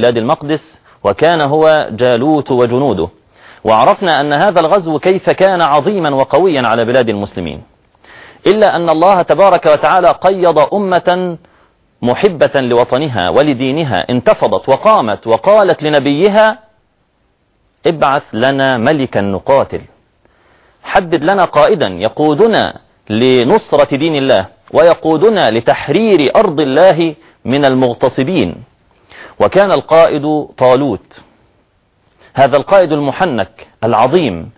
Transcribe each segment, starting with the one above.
بلاد المقدس وكان هو جالوت وجنوده. وعرفنا أن هذا الغزو كيف كان عظيما وقويا على بلاد المسلمين. إلا أن الله تبارك وتعالى قيض أمة محبة لوطنها ولدينها انتفضت وقامت وقالت لنبيها ابعث لنا ملكا نقاتل. حدد لنا قائدا يقودنا لنصرة دين الله ويقودنا لتحرير أرض الله من المغتصبين. وكان القائد طالوت. هذا القائد المحنك العظيم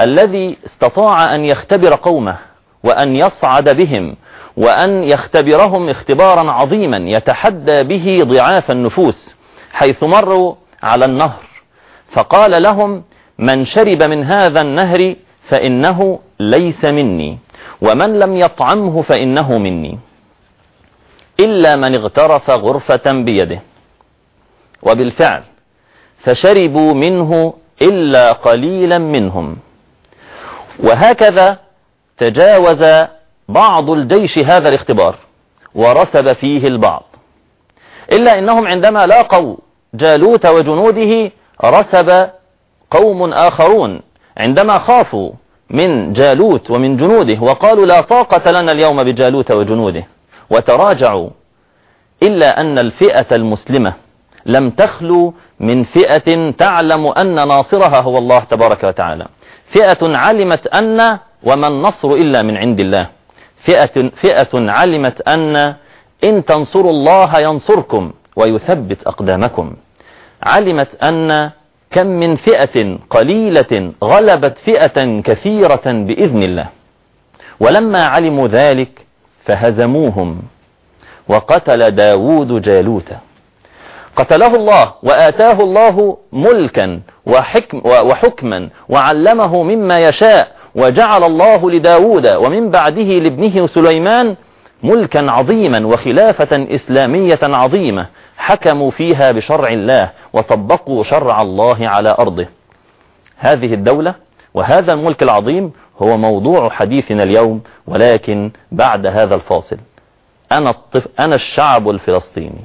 الذي استطاع أن يختبر قومه وأن يصعد بهم وأن يختبرهم اختبارا عظيما يتحدى به ضعاف النفوس حيث مروا على النهر. فقال لهم من شرب من هذا النهر فإنه ليس مني ومن لم يطعمه فإنه مني إلا من اغترف غرفة بيده. وبالفعل فشربوا منه إلا قليلا منهم. وهكذا تجاوز بعض الجيش هذا الاختبار ورسب فيه البعض. إلا إنهم عندما لاقوا جالوت وجنوده رسب قوم آخرون عندما خافوا من جالوت ومن جنوده وقالوا لا طاقة لنا اليوم بجالوت وجنوده وتراجعوا إلا أن الفئة المسلمة لم تخلو من فئة تعلم أن ناصرها هو الله تبارك وتعالى. فئة علمت أن وما النصر إلا من عند الله. فئة, فئة علمت أن إن تنصروا الله ينصركم ويثبت أقدامكم. علمت أن كم من فئة قليلة غلبت فئة كثيرة بإذن الله. ولما علموا ذلك فهزموهم. وقتل داود جالوت. قتله الله وآتاه الله ملكا وحكم وحكما وعلمه مما يشاء وجعل الله لداود ومن بعده لابنه سليمان ملكا عظيما وخلافة إسلامية عظيمة حكموا فيها بشرع الله وطبقوا شرع الله على أرضه. هذه الدولة وهذا الملك العظيم هو موضوع حديثنا اليوم ولكن بعد هذا الفاصل. أنا, الطف... أنا الشعب الفلسطيني.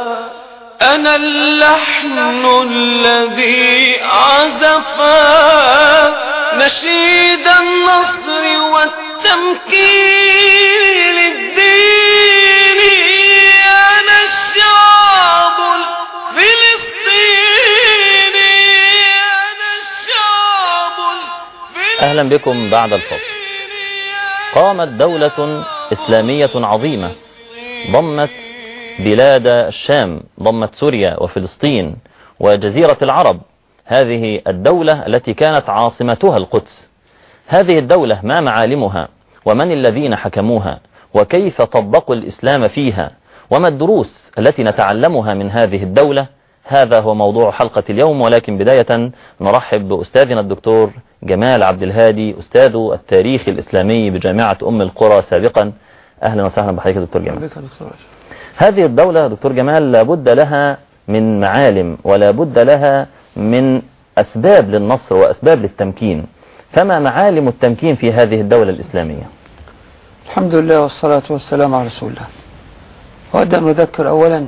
أنا اللحن الذي عزفا. نشيد النصر والتمكين أهلا بكم بعد الفصل. قامت دولة إسلامية عظيمة. ضمت بلاد الشام ضمت سوريا وفلسطين وجزيرة العرب. هذه الدولة التي كانت عاصمتها القدس. هذه الدولة ما معالمها؟ ومن الذين حكموها؟ وكيف طبقوا الإسلام فيها؟ وما الدروس التي نتعلمها من هذه الدولة؟ هذا هو موضوع حلقة اليوم ولكن بداية نرحب بأستاذنا الدكتور جمال عبد الهادي أستاذ التاريخ الإسلامي بجامعة أم القرى سابقا. أهلا وسهلا بحضرتك دكتور جمال. هذه الدولة دكتور جمال لابد لها من معالم ولا بد لها من أسباب للنصر وأسباب للتمكين. فما معالم التمكين في هذه الدولة الإسلامية؟ الحمد لله والصلاة والسلام على رسول الله. أود أن أذكر أولا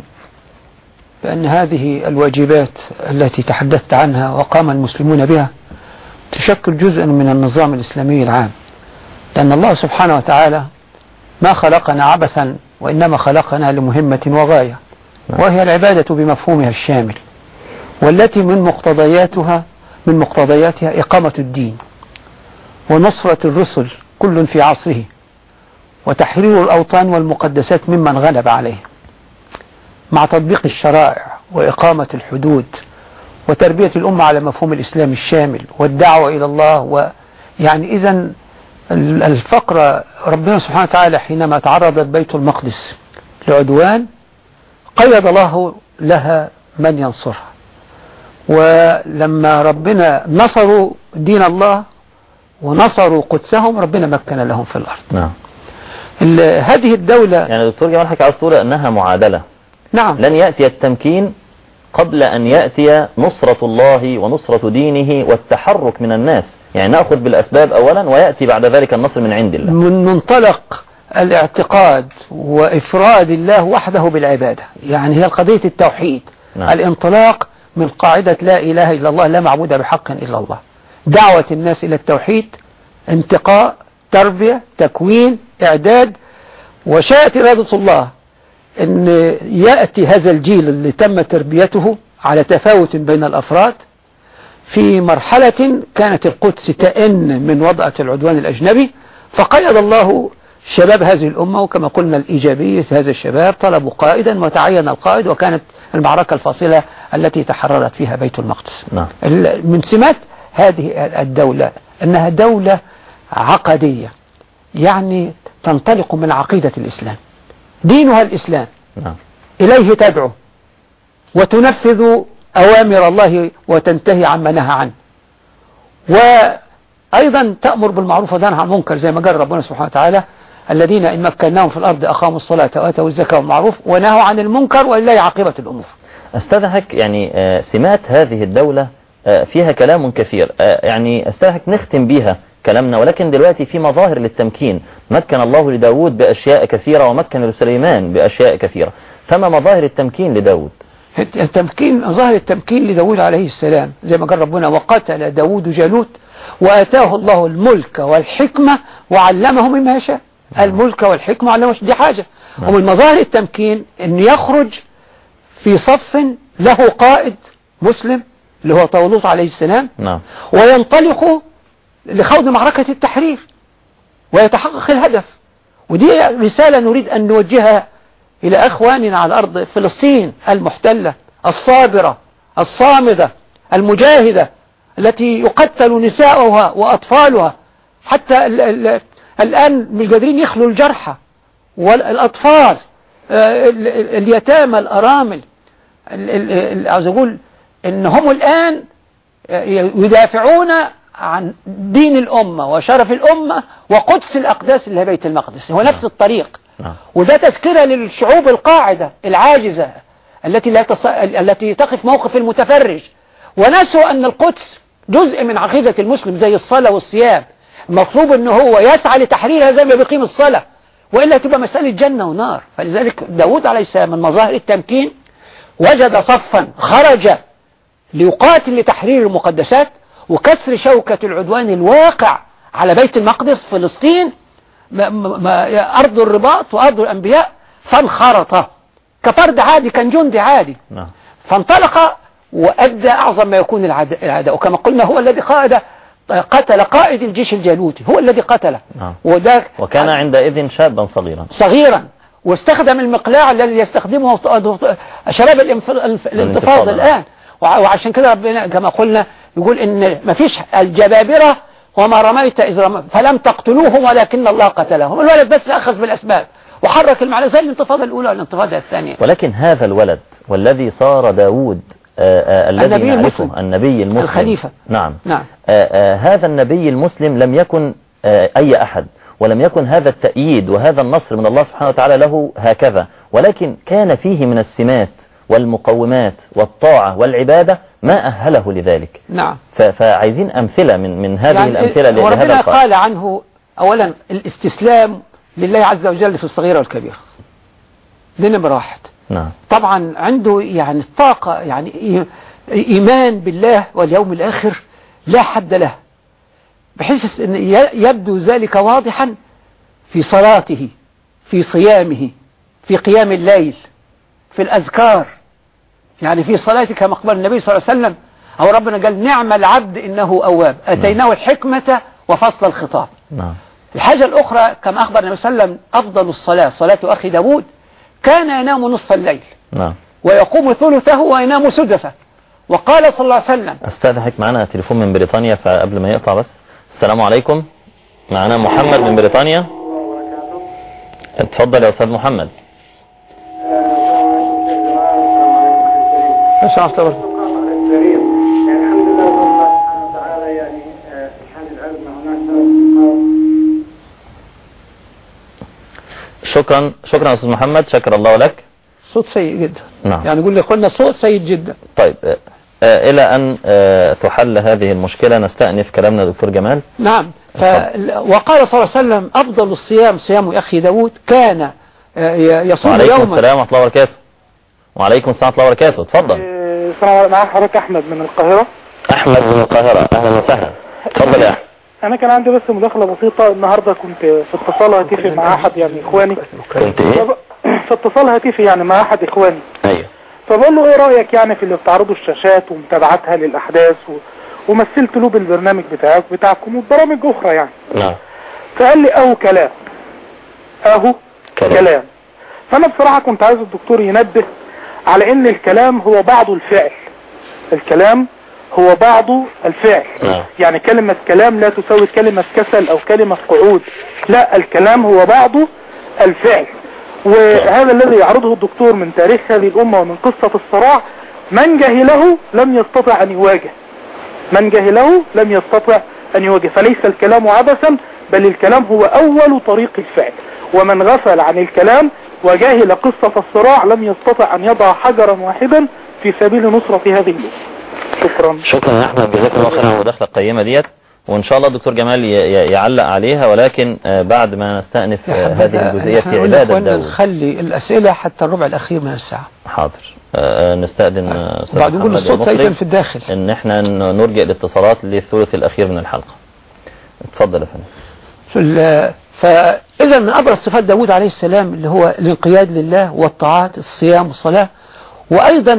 بأن هذه الواجبات التي تحدثت عنها وقام المسلمون بها تشكل جزءا من النظام الإسلامي العام. لأن الله سبحانه وتعالى ما خلقنا عبثا وإنما خلقنا لمهمة وغاية. وهي العبادة بمفهومها الشامل والتي من مقتضياتها من مقتضياتها إقامة الدين ونصرة الرسل كل في عصره وتحرير الأوطان والمقدسات ممن غلب عليه مع تطبيق الشرائع وإقامة الحدود وتربية الأمة على مفهوم الإسلام الشامل والدعوة إلى الله ويعني إذا الفقرة ربنا سبحانه وتعالى حينما تعرضت بيت المقدس لعدوان قيد الله لها من ينصرها. ولما ربنا نصروا دين الله ونصروا قدسهم ربنا مكن لهم في الأرض. نعم. هذه الدولة يعني دكتور جمال حكي عاوز تقول أنها معادلة. نعم. لن يأتي التمكين قبل أن يأتي نصرة الله ونصرة دينه والتحرك من الناس. يعني نأخذ بالأسباب أولا ويأتي بعد ذلك النصر من عند الله. من منطلق الاعتقاد وإفراد الله وحده بالعبادة. يعني هي قضية التوحيد. نعم. الانطلاق من قاعدة لا إله إلا الله لا معبود بحق إلا الله. دعوة الناس إلى التوحيد انتقاء تربية تكوين إعداد. وشاءت إرادة الله أن يأتي هذا الجيل اللي تم تربيته على تفاوت بين الأفراد. في مرحلة كانت القدس تئن من وضعة العدوان الأجنبي فقيد الله شباب هذه الأمة وكما قلنا الإيجابية هذا الشباب طلبوا قائدا وتعين القائد وكانت المعركة الفاصلة التي تحررت فيها بيت المقدس. نعم. من سمات هذه الدولة أنها دولة عقدية يعني تنطلق من عقيدة الإسلام. دينها الإسلام. نعم. إليه تدعو وتنفذ أوامر الله وتنتهي عما نهى عنه. وأيضا تأمر بالمعروف وتنهى عن المنكر زي ما قال ربنا سبحانه وتعالى الذين إن مكناهم في الأرض أقاموا الصلاة وآتوا الزكاة والمعروف ونهوا عن المنكر ولله عاقبة الأمور. استدعك يعني آه، سمات هذه الدولة آه، فيها كلام كثير آه، يعني استدعك نختم بيها كلامنا ولكن دلوقتي في مظاهر للتمكين. مكن الله لداود بأشياء كثيرة ومكن لسليمان بأشياء كثيرة. فما مظاهر التمكين لداود؟ التمكين ظاهر التمكين لداود عليه السلام زي ما قال ربنا وقتل داود جالوت وآتاه الله الملك والحكمة وعلمه مما يشاء. الملك والحكمة وعلمه دي حاجة. نعم. ومن مظاهر التمكين أن يخرج في صف له قائد مسلم اللي هو طاولوط عليه السلام نعم. وينطلق لخوض معركة التحرير ويتحقق الهدف. ودي رسالة نريد أن نوجهها إلى أخواننا على أرض فلسطين المحتلة الصابرة الصامدة المجاهدة التي يقتل نساؤها وأطفالها. حتى ال ال الآن مش قادرين يخلوا الجرحى والأطفال آه، ال- ال- اليتامى الأرامل ال- ال- ال- عاوز أقول إن هم الآن يدافعون عن دين الأمة وشرف الأمة وقدس الأقداس اللي هي بيت المقدس. هو نفس الطريق. نعم وده تذكرة للشعوب القاعدة العاجزة التي لا تص... التي تقف موقف المتفرج. ونسوا أن القدس جزء من عقيدة المسلم زي الصلاة والصيام. المطلوب أنه هو يسعى لتحريرها زي ما بيقيم الصلاة. وإلا تبقى مسألة جنة ونار. فلذلك داود عليه السلام من مظاهر التمكين وجد صفا خرج ليقاتل لتحرير المقدسات وكسر شوكة العدوان الواقع على بيت المقدس فلسطين أرض الرباط وأرض الأنبياء فانخرط. كفرد عادي كان جندي عادي. نعم. فانطلق وأدى أعظم ما يكون العداء وكما قلنا هو الذي قائد قتل قائد الجيش الجالوتي. هو الذي قتله. نعم. وده وكان عندئذ شابا صغيرا. صغيرا. واستخدم المقلاع الذي يستخدمه شباب الانتفاض. الآن. وع- وعشان كده ربنا كما قلنا يقول إن ما فيش الجبابرة وما رميت إذ رميت فلم تقتلوهم ولكن الله قتلهم. الولد بس أخذ بالأسباب وحرك المعنى زي الانتفاضة الأولى والانتفاضة الثانية. ولكن هذا الولد والذي صار داود الذي النبي نعرفه المسلم. النبي المسلم. الخليفة. نعم. نعم. آه، هذا النبي المسلم لم يكن أي أحد ولم يكن هذا التأييد وهذا النصر من الله سبحانه وتعالى له هكذا. ولكن كان فيه من السمات والمقومات والطاعة والعبادة ما أهله لذلك. نعم. فعايزين أمثلة من من هذه الأمثلة ل- لهذا وربنا قال عنه أولا الاستسلام لله عز وجل في الصغيرة والكبيرة دي نمرة واحد. نعم. طبعا عنده يعني الطاقة يعني إي- إيمان بالله واليوم الآخر لا حد له بحيث أن يبدو ذلك واضحا في صلاته في صيامه في قيام الليل في الأذكار. يعني في صلاته كما أخبر النبي صلى الله عليه وسلم أو ربنا قال نعم العبد إنه أواب أتيناه الحكمة وفصل الخطاب. نعم. الحاجة الأخرى كما أخبر النبي صلى الله عليه وسلم أفضل الصلاة صلاة أخي داود كان ينام نصف الليل. نعم. ويقوم ثلثه وينام سدسه. وقال صلى الله عليه وسلم استاذنك معنا تليفون من بريطانيا فقبل ما يقطع بس السلام عليكم. معنا محمد من بريطانيا. اتفضل يا أستاذ محمد. شاء الله الحمد لله رب الله سبحانه وتعالى يعني في حال العلم هناك شكرا شكرا يا أستاذ محمد شكر الله لك. صوت سيء جدا. نعم. يعني يقول لي قلنا صوت سيء جدا. طيب آه، آه، إلى أن آه، تحل هذه المشكلة نستأنف كلامنا دكتور جمال. نعم. ف... وقال صلى الله عليه وسلم أفضل الصيام صيام أخي داود كان آه، يصوم وعليكم يوما. السلام ورحمة الله وبركاته. وعليكم السلام ورحمة الله وبركاته. اتفضل. السلام معاك حضرتك أحمد من القاهرة. أحمد من القاهرة. أهلا وسهلا. اتفضل يا أحمد. أنا كان عندي بس مداخلة بسيطة. النهاردة كنت في اتصال هاتفي مع أحد يعني إخواني. كنت إيه؟ في اتصال هاتفي يعني مع أحد إخواني. أيوه. فبقول له إيه رأيك يعني في اللي بتعرضوا الشاشات ومتابعتها للأحداث و... ومثلت له بالبرنامج بتاعك بتاعكم وبرامج أخرى يعني. نعم. فقال لي أهو كلام. أهو كلام. كلام. فأنا بصراحة كنت عايز الدكتور ينبه على إن الكلام هو بعضه الفعل. الكلام هو بعضه الفعل. نعم. يعني كلمة كلام لا تساوي كلمة كسل أو كلمة قعود. لا الكلام هو بعضه الفعل. وهذا الذي يعرضه الدكتور من تاريخ هذه الأمة ومن قصة الصراع من جهله لم يستطع أن يواجه. من جهله لم يستطع أن يواجه. فليس الكلام عبثا بل الكلام هو أول طريق الفعل. ومن غفل عن الكلام وجاهل قصة الصراع لم يستطع أن يضع حجرا واحدا في سبيل نصرة هذه الأمة شكرا. شكرا يا أحمد جزاك الله خيرا على المداخلة القيمة ديت. وإن شاء الله الدكتور جمال يعلق عليها ولكن آه، بعد ما نستأنف آه، هذه الجزئية نحن في إخواننا داود نخلي الأسئلة حتى الربع الأخير من الساعة. حاضر. آه، آه، نستأذن آه، أستاذ بعد محمد الصوت سيئا في الداخل. إن إحنا نرجع الاتصالات للثلث الأخير من الحلقة. اتفضل يا فندم. في فإذا من أبرز صفات داود عليه السلام اللي هو الانقياد لله والطاعات الصيام والصلاة وأيضا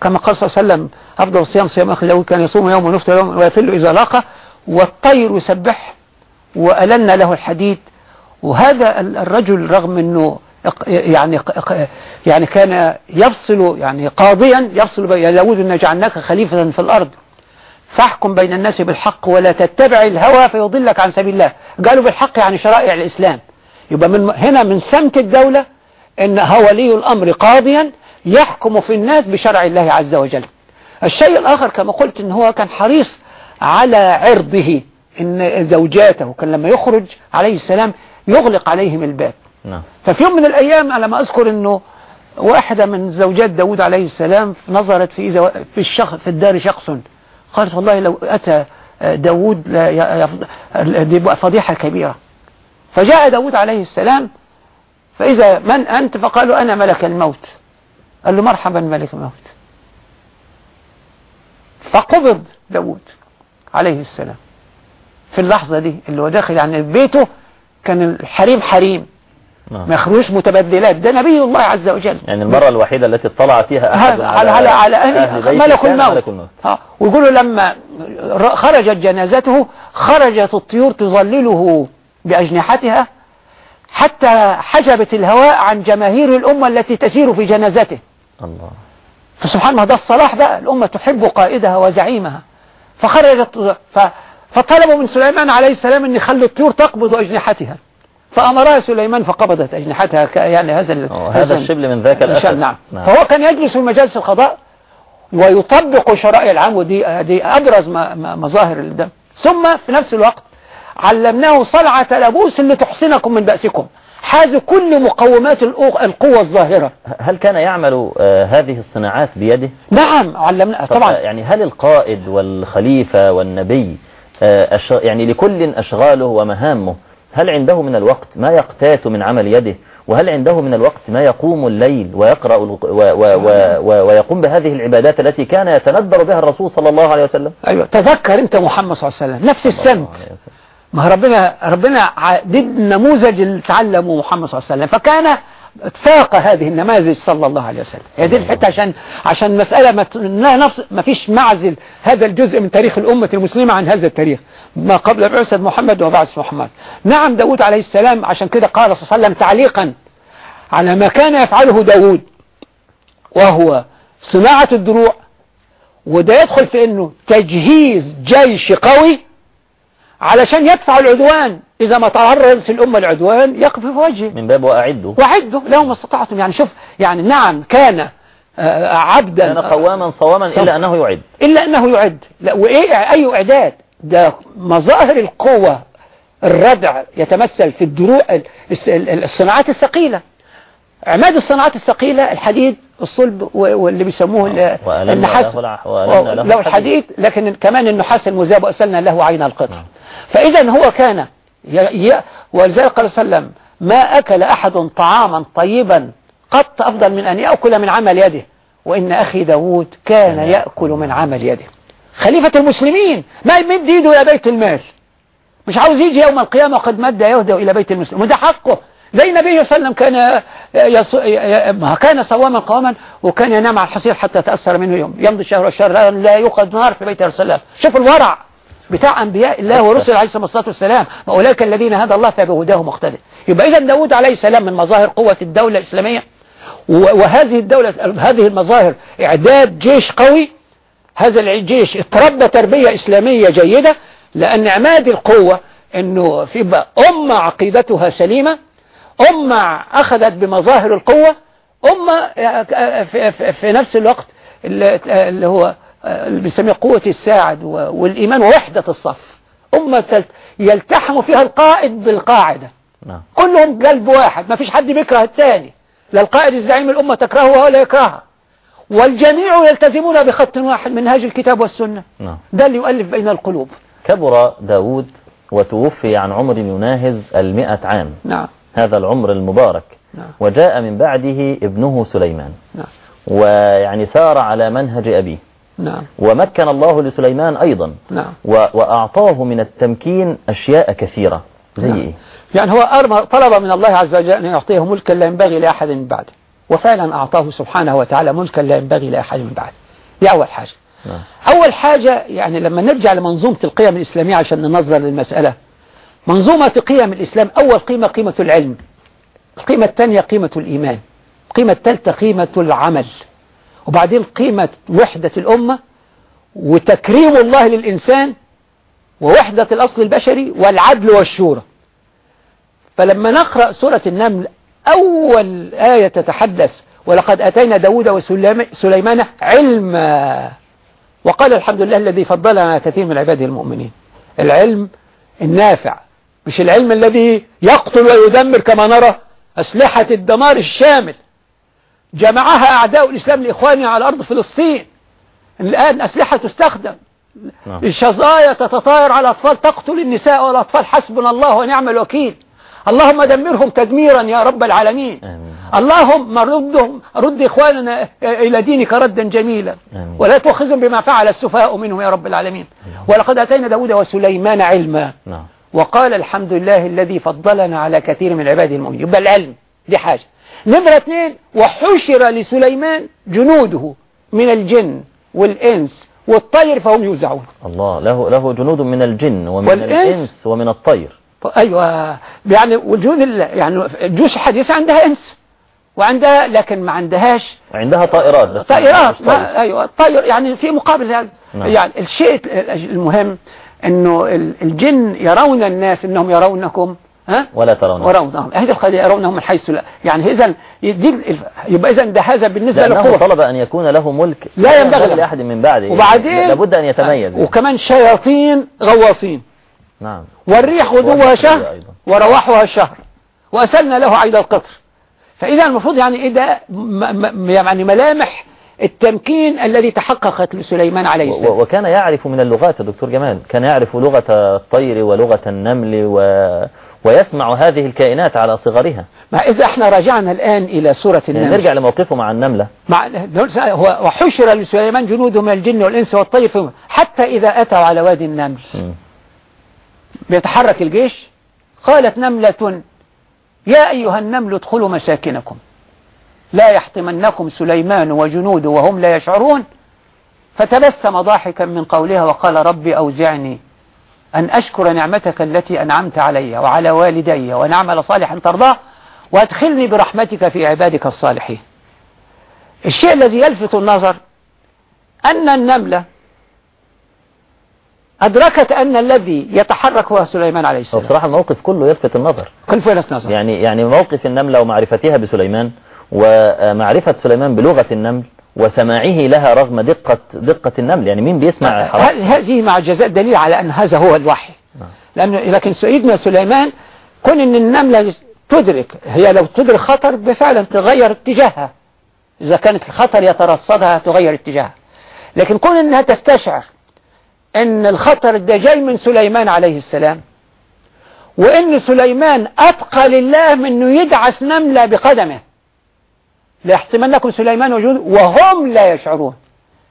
كما قال صلى الله عليه وسلم أفضل الصيام صيام أخي داود كان يصوم يوم ويفطر يوم ويفل إذا لاقى والطير يسبح وألنا له الحديد. وهذا ال- الرجل رغم أنه يعني يعني كان يفصل يعني قاضيا يفصل يا داود إن جعلناك خليفة في الأرض. فاحكم بين الناس بالحق ولا تتبع الهوى فيضلك عن سبيل الله. قالوا بالحق يعني شرائع الإسلام. يبقى من هنا من سمت الدولة إن هو ولي الأمر قاضيا يحكم في الناس بشرع الله عز وجل. الشيء الآخر كما قلت إن هو كان حريص على عرضه. إن زوجاته كان لما يخرج عليه السلام يغلق عليهم الباب. نعم. ففي يوم من الأيام أنا ما أذكر أنه واحدة من زوجات داود عليه السلام نظرت في زو... في الشخص في الدار شخص. قالت والله لو أتى داود. دي بقى فضيحة كبيرة. فجاء داود عليه السلام فإذا من أنت؟ فقالوا أنا ملك الموت. قال له مرحبا ملك الموت. فقبض داود عليه السلام. في اللحظة دي اللي هو داخل يعني بيته كان الحريم حريم. ما يخرجوش متبدلات. ده نبي الله عز وجل. يعني المرة الوحيدة التي اطلع فيها أحد على على على أهل ملك الموت. الموت. ها ويقولوا لما خرجت جنازته خرجت الطيور تظلله بأجنحتها حتى حجبت الهواء عن جماهير الأمة التي تسير في جنازته. الله. فسبحان الله ده الصلاح بقى. الأمة تحب قائدها وزعيمها. فخرجت ف فطلبوا من سليمان عليه السلام أن يخلي الطيور تقبض أجنحتها. فأمرها سليمان فقبضت أجنحتها يعني هذا هذا الشبل من ذاك الأسد نعم. نعم. فهو كان يجلس في مجالس القضاء ويطبق شرائع العام ودي دي أبرز مظاهر الدم ثم في نفس الوقت علمناه صلعة لبوس اللي تحسنكم من بأسكم حاز كل مقومات القو- القوة الظاهرة هل كان يعمل آه، هذه الصناعات بيده نعم علمنا طب، طبعا يعني هل القائد والخليفة والنبي آه،. يعني لكل أشغاله ومهامه هل عنده من الوقت ما يقتات من عمل يده؟ وهل عنده من الوقت ما يقوم الليل ويقرأ و... و... و... ويقوم بهذه العبادات التي كان يتندر بها الرسول صلى الله عليه وسلم؟ أيوة. تذكر أنت محمد صلى الله عليه وسلم. نفس وسلم. ما ربنا ربنا ع- دي النموذج اللي تعلمه محمد صلى الله عليه وسلم. فكان فاق هذه النماذج صلى الله عليه وسلم. هي دي الحتة عشان عشان مسألة ما نفس ما فيش معزل. هذا الجزء من تاريخ الأمة المسلمة عن هذا التاريخ. ما قبل بعثة محمد وبعث محمد. نعم داود عليه السلام عشان كده قال صلى الله عليه وسلم تعليقا على ما كان يفعله داود وهو صناعة الدروع وده يدخل في إنه تجهيز جيش قوي علشان يدفع العدوان. إذا ما تعرضت الأمة العدوان يقف في وجهه. من باب وأعدوا وعدوا لو ما استطعتم. يعني شوف يعني نعم كان آه، عبدا كان قواما صواما. إلا أنه يعد. إلا أنه يعد. لا وإيه أي إعداد؟ ده مظاهر القوة الردع يتمثل في الدروع الصناعات الثقيلة. عماد الصناعات الثقيلة الحديد الصلب واللي بيسموه وألنا النحاس. لو الحديد. لكن كمان النحاس المذاب وأسلنا له عين القطر. نعم. فإذا هو كان. ولذلك قال صلى الله عليه وسلم ما أكل أحد طعاما طيبا قط أفضل من أن يأكل من عمل يده. وإن أخي داود كان يأكل من عمل يده. خليفة المسلمين ما يمد يده إلى بيت المال. مش عاوز يجي يوم القيامة قد مد يده إلى بيت المسلمين. وده حقه. زي النبي صلى الله عليه وسلم كان كان صواما قواما وكان ينام على الحصير حتى تأثر منه يوم. يمضي الشهر والشهر لا, يوقد نار في بيت رسول الله شوف الورع بتاع أنبياء الله ورسل عليه الصلاة والسلام. وأولئك الذين هدى الله فبهداه مقتدى يبقى إذا داود عليه السلام من مظاهر قوة الدولة الإسلامية. وهذه الدولة هذه المظاهر إعداد جيش قوي. هذا الجيش اتربى تربية إسلامية جيدة. لأن عماد القوة أنه في أمة عقيدتها سليمة. أمة أخذت بمظاهر القوة أمة في, في, في نفس الوقت اللي هو اللي بنسميه قوة الساعد والإيمان ووحدة الصف. أمة يلتحم فيها القائد بالقاعدة. نعم. كلهم قلب واحد ما فيش حد بيكره الثاني لا القائد الزعيم الأمة تكرهه ولا يكرهها. والجميع يلتزمون بخط واحد منهاج الكتاب والسنة. نعم. ده اللي يؤلف بين القلوب. كبر داود وتوفي عن عمر يناهز المئة عام. نعم. هذا العمر المبارك. نعم. وجاء من بعده ابنه سليمان. نعم. ويعني سار على منهج أبيه. نعم. ومكن الله لسليمان أيضا. نعم. و- وأعطاه من التمكين أشياء كثيرة. زي نعم. إيه؟ يعني هو طلب من الله عز وجل أن يعطيه ملكا لا ينبغي لأحد من بعده وفعلا أعطاه سبحانه وتعالى ملكا لا ينبغي لأحد من بعده دي أول حاجة. نعم. أول حاجة يعني لما نرجع لمنظومة القيم الإسلامية عشان ننظر للمسألة. منظومة قيم الإسلام أول قيمة قيمة العلم القيمة الثانية قيمة الإيمان القيمة الثالثة قيمة العمل وبعدين قيمة وحدة الأمة وتكريم الله للإنسان ووحدة الأصل البشري والعدل والشورى. فلما نقرأ سورة النمل أول آية تتحدث ولقد أتينا داود وسليمان علما وقال الحمد لله الذي فضلنا على كثير من عباده المؤمنين العلم النافع مش العلم الذي يقتل ويدمر كما نرى؟ أسلحة الدمار الشامل. جمعها أعداء الإسلام لإخواننا على أرض فلسطين. الآن أسلحة تستخدم. نعم. الشظايا تتطاير على الأطفال تقتل النساء والأطفال. حسبنا الله ونعم الوكيل. اللهم دمرهم تدميرا يا رب العالمين. آمين. اللهم ردهم رد إخواننا إلى دينك ردا جميلا. آمين. ولا تؤخذهم بما فعل السفهاء منهم يا رب العالمين. ولقد أتينا داود وسليمان علما. نعم. وقال الحمد لله الذي فضلنا على كثير من عباده المؤمنين. يبقى العلم دي حاجة. نمرة اثنين وحشر لسليمان جنوده من الجن والإنس والطير فهم يوزعون. الله له له جنود من الجن ومن والإنس. الإنس ومن الطير. أيوه. يعني وجود يعني الجيوش الحديثة عندها إنس؟ وعندها لكن ما عندهاش عندها طائرات. بس طائرات. مش طير. ما أيوه. الطير يعني في مقابل يعني, نعم. يعني الشيء المهم إنه ال- الجن يرون الناس إنهم يرونكم ها؟ ولا ترون ورونهم. القضية يرونهم من حيث لا يعني اذا دي يبقى اذا ده هذا بالنسبة للقوة طلب أن يكون له ملك. لا ينبغي. لأحد من بعده. وبعدين لابد أن يتميز. وكمان شياطين غواصين. نعم. والريح غدوها شهر. ورواحها شهر. وأسلنا له عيد القطر. فإذا المفروض يعني إيه ده يعني ملامح التمكين الذي تحققت لسليمان عليه السلام. وكان يعرف من اللغات دكتور جمال. كان يعرف لغة الطير ولغة النمل و... ويسمع هذه الكائنات على صغرها. ما إذا إحنا رجعنا الآن إلى سورة يعني النمل. نرجع لموقفه مع النملة. مع وحشر لسليمان جنوده من الجن والإنس والطير حتى إذا أتوا على وادي النمل. بيتحرك الجيش؟ قالت نملة يا أيها النمل ادخلوا مساكنكم. لا يحطمنكم سليمان وجنوده وهم لا يشعرون. فتبسم ضاحكا من قولها وقال ربي أوزعني أن أشكر نعمتك التي أنعمت علي وعلى والدي ونعمل صالحا ترضاه وأدخلني برحمتك في عبادك الصالحين. الشيء الذي يلفت النظر أن النملة أدركت أن الذي يتحرك هو سليمان عليه السلام. بصراحة الموقف كله يلفت النظر. كل فلت نظر. يعني يعني موقف النملة ومعرفتها بسليمان ومعرفة سليمان بلغة النمل وسماعه لها رغم دقة دقة النمل. يعني مين بيسمع ه- هذه مع الجزاء دليل على أن هذا هو الوحي. نعم. لأنه لكن سيدنا سليمان كون أن النملة تدرك هي لو تدرك خطر بفعلا تغير اتجاهها. إذا كانت الخطر يترصدها تغير اتجاهها. لكن كون أنها تستشعر أن الخطر ده جاي من سليمان عليه السلام وأن سليمان أتقى لله من أنه يدعس نملة بقدمه ليحتمنكم سليمان وجود وهم لا يشعرون.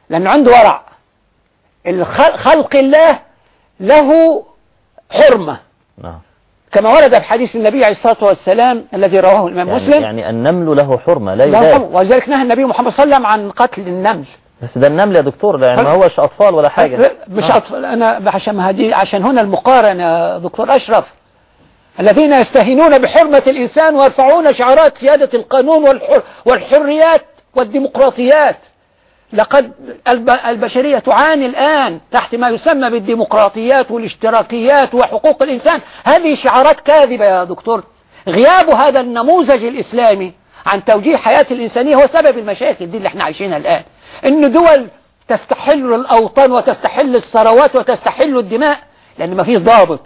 لأنه عنده ورع. خلق الله له حرمة. نعم. كما ورد في حديث النبي عليه الصلاة والسلام الذي رواه الإمام يعني, مسلم. يعني النمل له حرمة لا له يدار ولذلك نهى النبي محمد صلى الله عليه وسلم عن قتل النمل. بس ده النمل يا دكتور يعني ما هوش أطفال ولا حاجة. مش آه. أطفال أنا عشان هدي عشان هنا المقارنة دكتور أشرف. الذين يستهينون بحرمة الإنسان ويرفعون شعارات سيادة القانون والحر والحريات والديمقراطيات. لقد الب- البشرية تعاني الآن تحت ما يسمى بالديمقراطيات والاشتراكيات وحقوق الإنسان. هذه شعارات كاذبة يا دكتور. غياب هذا النموذج الإسلامي عن توجيه حياة الإنسانية هو سبب المشاكل دي اللي إحنا عايشينها الآن. إن دول تستحل الأوطان وتستحل الثروات وتستحل الدماء لأن ما فيش ضابط.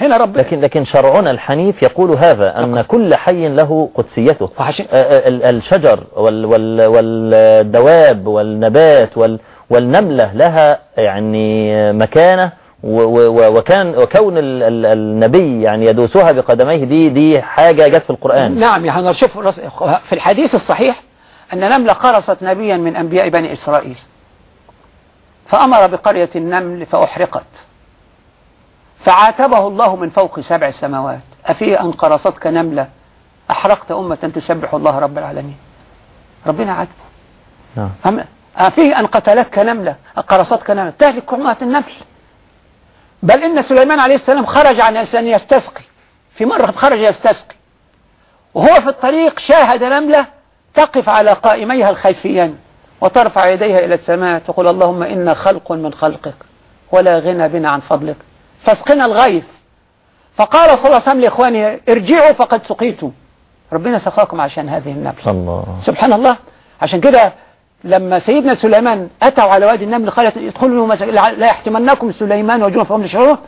هنا رب لكن لكن شرعنا الحنيف يقول هذا أن كل حي له قدسيته. وعشان- آه، آه، ال- الشجر وال- وال- والدواب والنبات وال- والنملة لها يعني مكانة وكان وكون ال- ال- النبي يعني يدوسها بقدميه دي دي حاجة جت في القرآن. نعم يعني نشوف في الحديث الصحيح أن نملة قرصت نبيا من أنبياء بني إسرائيل فأمر بقرية النمل فأحرقت. فعاتبه الله من فوق سبع سماوات. أفي أن قرصتك نملة؟ أحرقت أمة تسبح الله رب العالمين. ربنا عاتبه. نعم. أم- أفي أن قتلتك نملة؟ قرصتك نملة. تهلك أمة النمل. بل إن سليمان عليه السلام خرج عن أن يستسقي. في مرة خرج يستسقي. وهو في الطريق شاهد نملة تقف على قائميها الخلفيين وترفع يديها إلى السماء تقول اللهم إنا خلق من خلقك ولا غنى بنا عن فضلك. فاسقنا الغيث. فقال صلى الله عليه وسلم لإخوانه ارجعوا فقد سقيتم ربنا سقاكم عشان هذه النملة الله. سبحان الله. عشان كده لما سيدنا سليمان أتوا على وادي النمل قالت ادخلوا لا يحتمنكم سليمان وجوه فهم يشعرون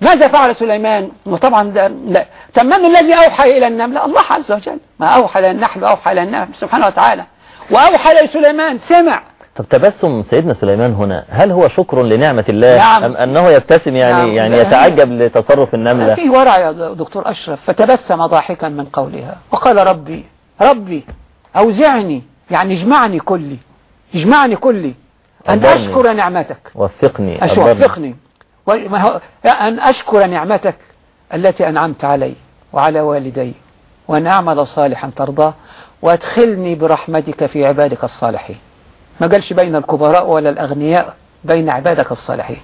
ماذا فعل سليمان؟ وطبعا لا. طب من الذي أوحى إلى النمل الله عز وجل. ما أوحى إلى النحل وأوحى إلى النمل سبحانه وتعالى. وأوحى إلى سليمان سمع. طب تبسم سيدنا سليمان هنا هل هو شكر لنعمة الله نعم. أم أنه يبتسم يعني نعم. يعني يتعجب لتصرف النملة في ورع يا دكتور أشرف فتبسم ضاحكا من قولها وقال ربي ربي أوزعني يعني اجمعني كلي اجمعني كلي أن أبرني. أشكر نعمتك وفقني. وفقني أن أشكر نعمتك التي أنعمت علي وعلى والدي وأن أعمل صالحا ترضاه وأدخلني برحمتك في عبادك الصالحين ما قالش بين الكبراء ولا الأغنياء بين عبادك الصالحين.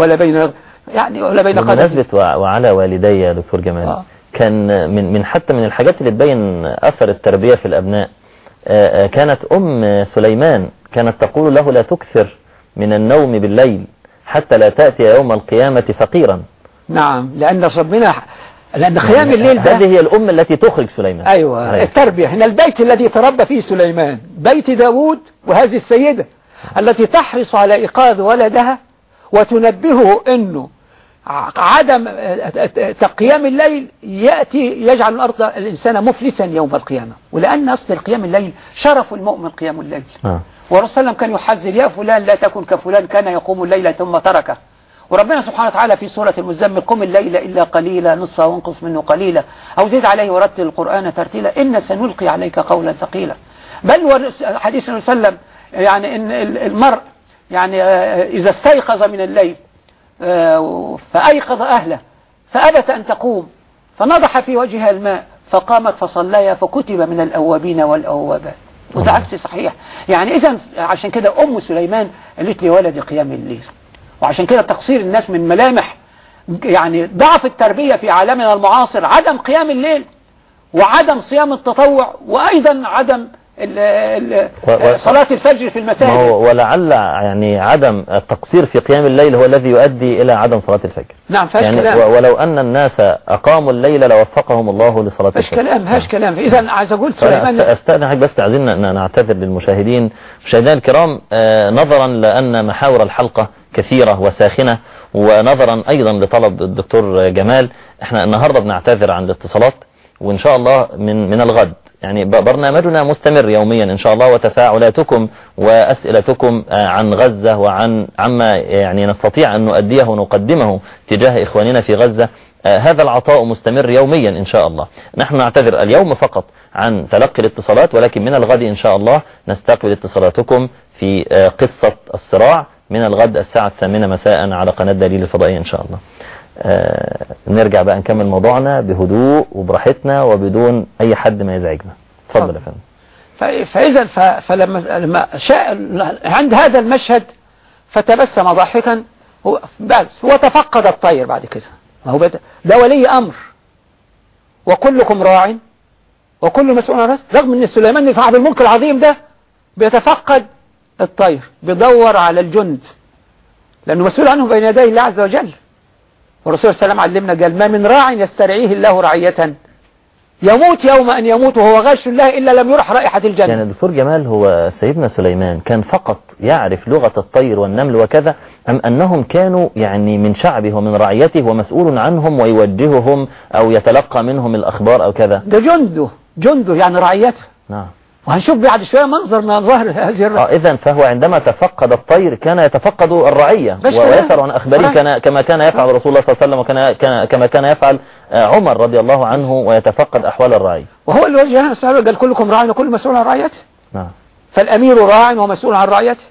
ولا بين يعني ولا بين قدم بمناسبة وع- وعلى والدي يا دكتور جمال آه. كان من من حتى من الحاجات اللي تبين أثر التربية في الأبناء آه، آه، كانت أم سليمان كانت تقول له لا تكثر من النوم بالليل حتى لا تأتي يوم القيامة فقيرا. نعم لأن ربنا لأن قيام الليل ده هذه هي الأم التي تخرج سليمان أيوة عليه. التربية هنا البيت الذي تربى فيه سليمان بيت داود وهذه السيدة التي تحرص على إيقاظ ولدها وتنبهه أنه عدم قيام الليل يأتي يجعل الأرض الإنسان مفلسا يوم القيامة ولأن أصل قيام الليل شرف المؤمن قيام الليل آه. والرسول صلى الله كان يحذر يا فلان لا تكن كفلان كان يقوم الليل ثم تركه وربنا سبحانه وتعالى في سورة المزمل قم الليل إلا قليلا نصفه وانقص منه قليلا. أو زد عليه ورتل القرآن ترتيلا إن سنلقي عليك قولا ثقيلا. بل حديث النبي صلى الله عليه وسلم يعني إن ال- المرء يعني آه، إذا استيقظ من الليل آه، فأيقظ أهله. فأبت أن تقوم. فنضح في وجهها الماء فقامت فصليا فكتب من الأوابين والأوابات. وده عكس صحيح. يعني إذا عشان كده أم سليمان قالت لي ولدي قيام الليل. وعشان كده تقصير الناس من ملامح يعني ضعف التربية في عالمنا المعاصر عدم قيام الليل وعدم صيام التطوع وأيضا عدم ال- ال- صلاة الفجر في ما المساجد هو ولعل يعني عدم التقصير في قيام الليل هو الذي يؤدي إلى عدم صلاة الفجر. نعم فاش يعني كلام. ولو أن الناس أقاموا الليل لوفقهم الله لصلاة فاش الفجر. كلام هاش كلام. إذا عايز أقول سليمان أستأذنك بس عايزين نعتذر للمشاهدين. مشاهدينا الكرام آه، نظرا لأن محاور الحلقة كثيرة وساخنة ونظرا أيضا لطلب الدكتور جمال إحنا النهاردة بنعتذر عن الاتصالات وإن شاء الله من من الغد. يعني برنامجنا مستمر يوميا إن شاء الله وتفاعلاتكم وأسئلتكم عن غزة وعن عما يعني نستطيع أن نؤديه ونقدمه تجاه إخواننا في غزة. هذا العطاء مستمر يوميا إن شاء الله. نحن نعتذر اليوم فقط عن تلقي الاتصالات ولكن من الغد إن شاء الله نستقبل اتصالاتكم في قصة الصراع. من الغد الساعة الثامنة مساء على قناة دليل الفضائية إن شاء الله. آه، نرجع بقى نكمل موضوعنا بهدوء وبراحتنا وبدون أي حد ما يزعجنا. اتفضل يا فندم. فإذا فلما لما شاء عند هذا المشهد فتبسم ضاحكا هو- بس وتفقد الطير بعد كده. ما هو ده ولي أمر. وكلكم راع وكل مسؤول عن رأسه رغم إن سليمان صاحب الملك العظيم ده بيتفقد الطير بيدور على الجند لأنه مسؤول عنه بين يدي الله عز وجل. والرسول صلى الله عليه وسلم علمنا قال ما من راع يسترعيه الله رعية. يموت يوم أن يموت وهو غاش الله إلا لم يرح رائحة الجنة. يعني الدكتور جمال هو سيدنا سليمان كان فقط يعرف لغة الطير والنمل وكذا أم أنهم كانوا يعني من شعبه ومن رعيته ومسؤول عنهم ويوجههم أو يتلقى منهم الأخبار أو كذا؟ ده جنده جنده يعني رعيته. نعم. وهنشوف بعد شوية منظر من ظهر هذه الرعية آه إذا فهو عندما تفقد الطير كان يتفقد الرعية بس و- كده. ويسأل عن أخباره. كان كما كان يفعل رسول الله صلى الله عليه وسلم وكان كان- كما كان يفعل آه، عمر رضي الله عنه ويتفقد أحوال الرعية وهو اللي وجهنا السؤال قال كلكم راع وكل مسؤول عن رعيته نعم فالأمير راع ومسؤول عن رعيته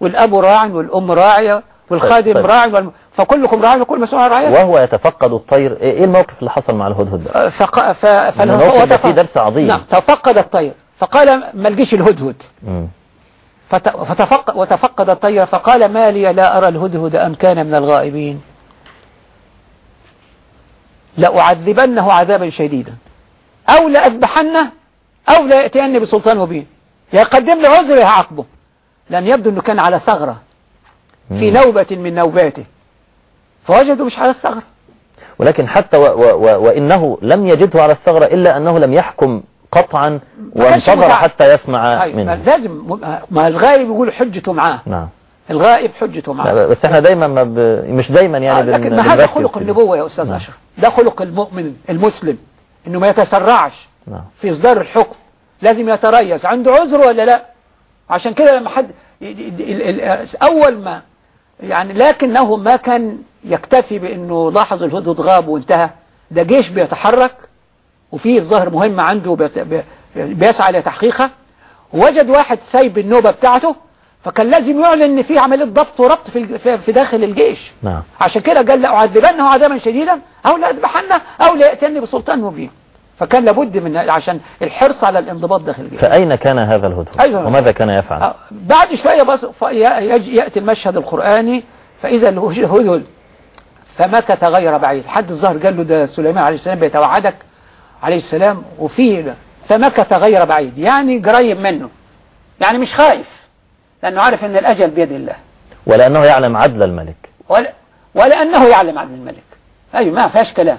والأب راع والأم راعية والخادم طيب. راع والم... فكلكم راع وكل مسؤول عن رعيته وهو يتفقد الطير إيه إيه الموقف اللي حصل مع الهدهد ده آه، فق... ف... الموقف ده فيه درس عظيم. نعم تفقد الطير فقال ما لقيش الهدهد. فتفق... وتفقد الطير فقال ما لي لا أرى الهدهد أم كان من الغائبين. لأعذبنه عذابا شديدا. أو لأذبحنه أو لا يأتيني بسلطان مبين. يقدم له عذر يعاقبه لأن يبدو أنه كان على ثغرة. في. نوبة من نوباته. فوجدوا مش على الثغرة. ولكن حتى و و و وإنه لم يجده على الثغرة إلا أنه لم يحكم قطعا وانتظر حتى يسمع منه. لازم ما الغائب يقول حجته معاه. نعم. الغائب حجته معاه. بس إحنا دايما ما ب... مش دايما يعني آه، بن... لكن ما هذا خلق النبوة يا أستاذ نعم. أشرف. ده خلق المؤمن المسلم إنه ما يتسرعش نعم. في إصدار الحكم. لازم يتريث عنده عذر ولا لا؟ عشان كده لما حد أول ما يعني لكنه ما كان يكتفي بأنه لاحظ الهدهد غاب وانتهى. ده جيش بيتحرك وفيه الظاهر مهمة عنده بيسعى لتحقيقها. وجد واحد سايب النوبة بتاعته فكان لازم يعلن إن في عملية ضبط وربط في في- داخل الجيش. نعم. عشان كده قال لأعذبنه عذابا شديدا أو لأذبحنه أو ليأتني بسلطان مبين. فكان لابد من عشان الحرص على الانضباط داخل الجيش. فأين كان هذا الهدهد أيوة. وماذا كان يفعل؟ آه، بعد شوية بس يأتي المشهد القرآني فإذا الهدهد فمكث غير بعيد؟ حد الظهر قال له ده سليمان عليه السلام بيتوعدك. عليه السلام وفيه فمكث غير بعيد. يعني قريب منه. يعني مش خايف. لأنه عارف أن الأجل بيد الله. ولأنه يعلم عدل الملك. ولا ولأنه يعلم عن الملك. أي ما فيهاش كلام.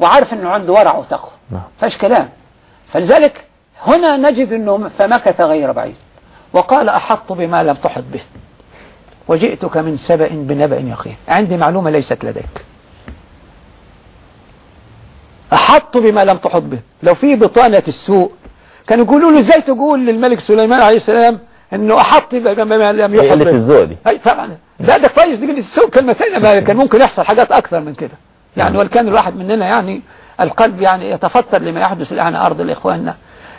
وعارف أنه عنده ورع وتقوى. نعم. فيهاش كلام. فلذلك هنا نجد أنه فمكث غير بعيد. وقال أحط بما لم تحط به. وجئتك من سبأ بنبأ يقين. عندي معلومة ليست لديك. أحط بما لم تحط به. لو في بطانة السوء كانوا يقولوا له إزاي تقول للملك سليمان عليه السلام إنه أحط بما لم يحط به؟ الذوق دي. أي طبعا. لا ده كويس دي السوق. كلمتين ما كان ممكن يحصل حاجات أكثر من كده. يعني. ولكان الواحد مننا يعني القلب يعني يتفتر لما يحدث الآن أرض الاخواننا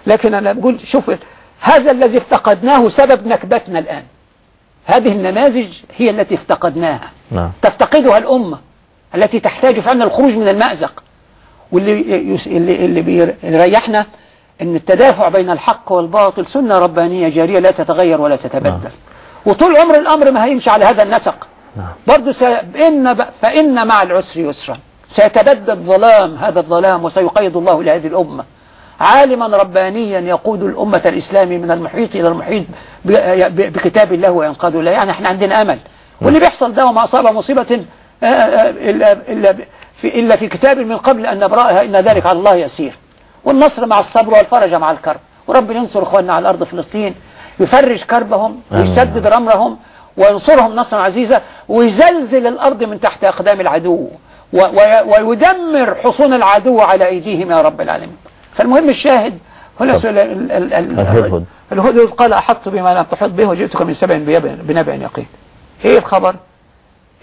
لكن أنا بقول شوف هذا الذي افتقدناه سبب نكبتنا الآن. هذه النماذج هي التي افتقدناها. نعم. تفتقدها الأمة التي تحتاج فعلا الخروج من المأزق. واللي اللي اللي بيريحنا إن التدافع بين الحق والباطل سنة ربانية جارية لا تتغير ولا تتبدل. نعم. وطول عمر الأمر ما هيمشي على هذا النسق. نعم. برضو س... إن ب... فإن مع العسر يسرا. سيتبدد ظلام هذا الظلام وسيقيد الله لهذه الأمة. عالما ربانيا يقود الأمة الإسلامي من المحيط إلى المحيط. بكتاب الله وينقذ الله. يعني إحنا عندنا أمل. واللي بيحصل ده وما أصاب مصيبة آه، آه، إلا, إلا, في إلا في كتاب من قبل أن نبرأها إن ذلك على الله يسير والنصر مع الصبر والفرج مع الكرب ورب ينصر إخواننا على أرض فلسطين يفرج كربهم. ويسدد رمرهم وينصرهم نصرا عزيزا ويزلزل الأرض من تحت أقدام العدو ويدمر حصون العدو على أيديهم يا رب العالمين فالمهم الشاهد هنا. سؤال ال- ال- ال- الهدهد. قال أحط بما لم تحط به وجئتك من سبع بنبأ يقين إيه الخبر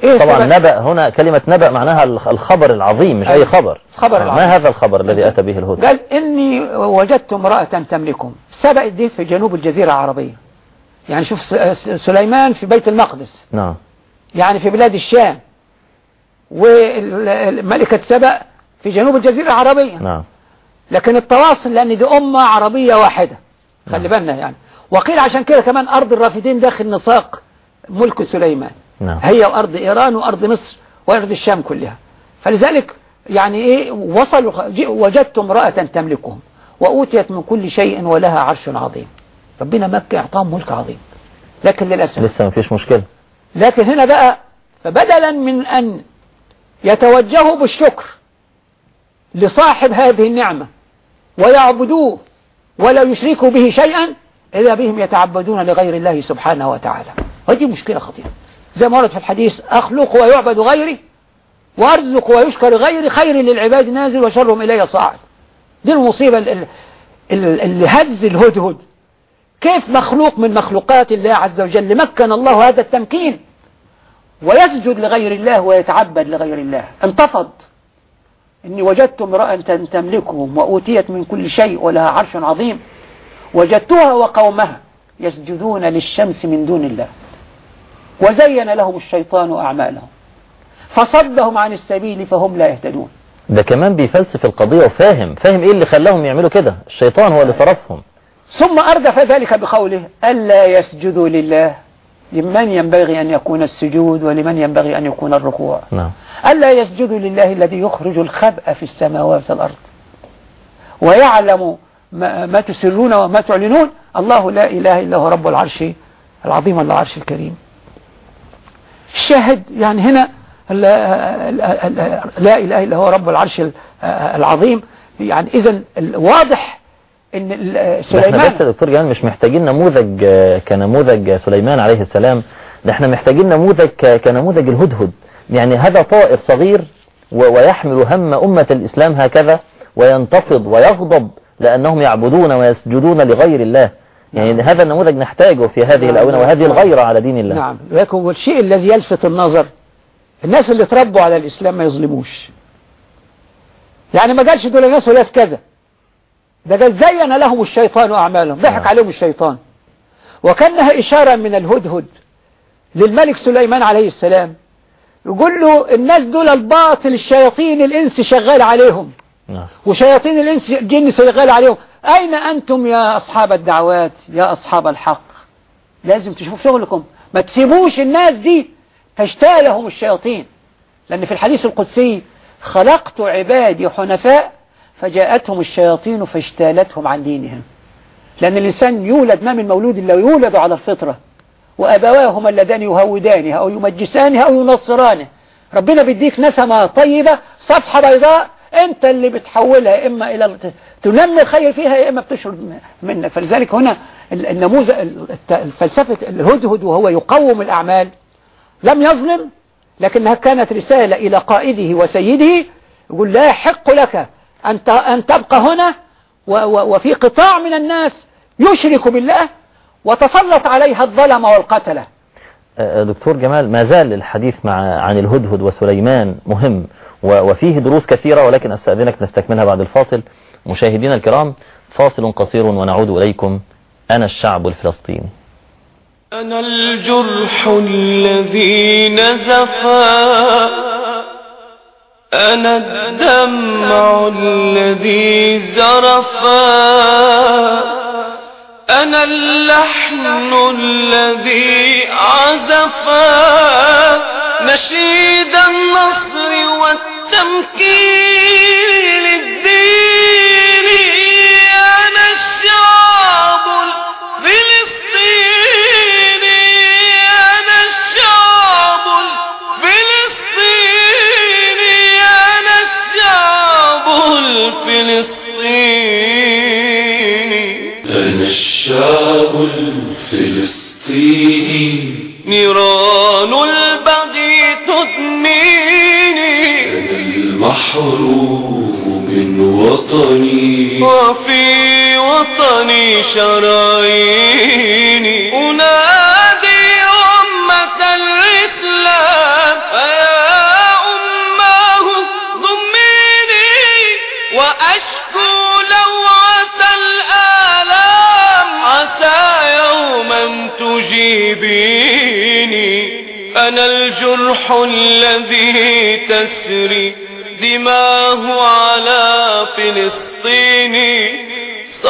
إيه طبعا؟ نبأ هنا كلمة نبأ معناها الخ- الخبر العظيم مش أي أيوة. خبر خبر العظيم. ما هذا الخبر الذي أتى به الهدى قال إني وجدت امرأة تملكهم سبق دي في جنوب الجزيرة العربية. يعني شوف سليمان في بيت المقدس. نعم. يعني في بلاد الشام. وملكة سبأ في جنوب الجزيرة العربية. نعم. لكن التواصل لأن دي أمة عربية واحدة. خلي بالنا يعني. وقيل عشان كده كمان أرض الرافدين داخل نطاق ملك سليمان. نعم. هي وأرض إيران وأرض مصر وأرض الشام كلها. فلذلك يعني إيه وصلوا وجدت امرأة تملكهم وأوتيت من كل شيء ولها عرش عظيم. ربنا مكة أعطاهم ملك عظيم. لكن للأسف لسه ما فيش مشكلة. لكن هنا بقى فبدلا من أن يتوجهوا بالشكر لصاحب هذه النعمة ويعبدوه ولا يشركوا به شيئا إذا بهم يتعبدون لغير الله سبحانه وتعالى. ودي مشكلة خطيرة. زي ما ورد في الحديث أخلق ويعبد غيري وأرزق ويشكر غيري خير للعباد نازل وشرهم إلي صاعد. دي المصيبة ال- ال- ال- اللي هز الهدهد. كيف مخلوق من مخلوقات الله عز وجل؟ مكن الله هذا التمكين. ويسجد لغير الله ويتعبد لغير الله. انتفض. إني وجدت امرأة تملكهم وأوتيت من كل شيء ولها عرش عظيم. وجدتها وقومها يسجدون للشمس من دون الله. وزين لهم الشيطان أعمالهم. فصدهم عن السبيل فهم لا يهتدون. ده كمان بيفلسف القضية وفاهم. فاهم إيه اللي خلاهم يعملوا كده؟ الشيطان هو اللي صرفهم. ثم أردف ذلك بقوله ألا يسجدوا لله لمن ينبغي أن يكون السجود ولمن ينبغي أن يكون الركوع. نعم. ألا يسجدوا لله الذي يخرج الخبأ في السماوات والأرض. ويعلم ما, ما تسرون وما تعلنون. الله لا إله إلا هو رب العرش العظيم والعرش الكريم. الشاهد يعني هنا لا إله إلا هو رب العرش ال- العظيم. يعني إذا واضح إن ده إحنا سليمان بس يا دكتور جمال مش محتاجين نموذج كنموذج سليمان عليه السلام. ده إحنا محتاجين نموذج كنموذج الهدهد. يعني هذا طائر صغير ويحمل هم أمة الإسلام هكذا وينتفض ويغضب لأنهم يعبدون ويسجدون لغير الله. يعني هذا النموذج نحتاجه في هذه نعم، الأونة نعم، وهذه نعم. الغيرة على دين الله. نعم لكن والشيء الذي يلفت النظر الناس اللي تربوا على الإسلام ما يظلموش. يعني ما قالش دول ناس ولاد كذا. ده قال زين لهم الشيطان أعمالهم ضحك. عليهم الشيطان. وكأنها إشارة من الهدهد للملك سليمان عليه السلام. يقول له الناس دول الباطل الشياطين الإنس شغال عليهم. وشياطين الإنس الجن شغال عليهم. أين أنتم يا أصحاب الدعوات؟ يا أصحاب الحق. لازم تشوفوا شغلكم. ما تسيبوش الناس دي تجتالهم الشياطين. لأن في الحديث القدسي خلقت عبادي حنفاء فجاءتهم الشياطين فاجتالتهم عن دينهم. لأن الإنسان يولد ما من مولود إلا يولد على الفطرة. وأبواه هما اللذان يهودانه أو يمجسانه أو ينصرانه. ربنا بيديك نسمة طيبة صفحة بيضاء أنت اللي بتحولها إلى الت- تنمي الخير فيها يا إما بتشرب منك. فلذلك هنا ال- النموذج الفلسفة الهدهد وهو يقوم الأعمال لم يظلم لكنها كانت رسالة إلى قائده وسيده يقول لا يحق لك ت- أن تبقى هنا وفي قطاع من الناس يشرك بالله وتسلط عليها الظلم والقتلة آه، دكتور جمال ما زال الحديث مع عن الهدهد وسليمان مهم. وفيه دروس كثيرة ولكن أستأذنك نستكملها بعد الفاصل. مشاهدينا الكرام فاصل قصير ونعود إليكم. أنا الشعب الفلسطيني. أنا الجرح الذي نزفا أنا الدمع الذي زرفا. أنا اللحن الذي عزفا. نشيد النصر ستم کی وفي وطني شراييني أنادي أمة الإسلام فيا أماه ضميني وأشكو لوعة الآلام. عسى يوما تجيبيني. أنا الجرح الذي تسري دماه على فلسطيني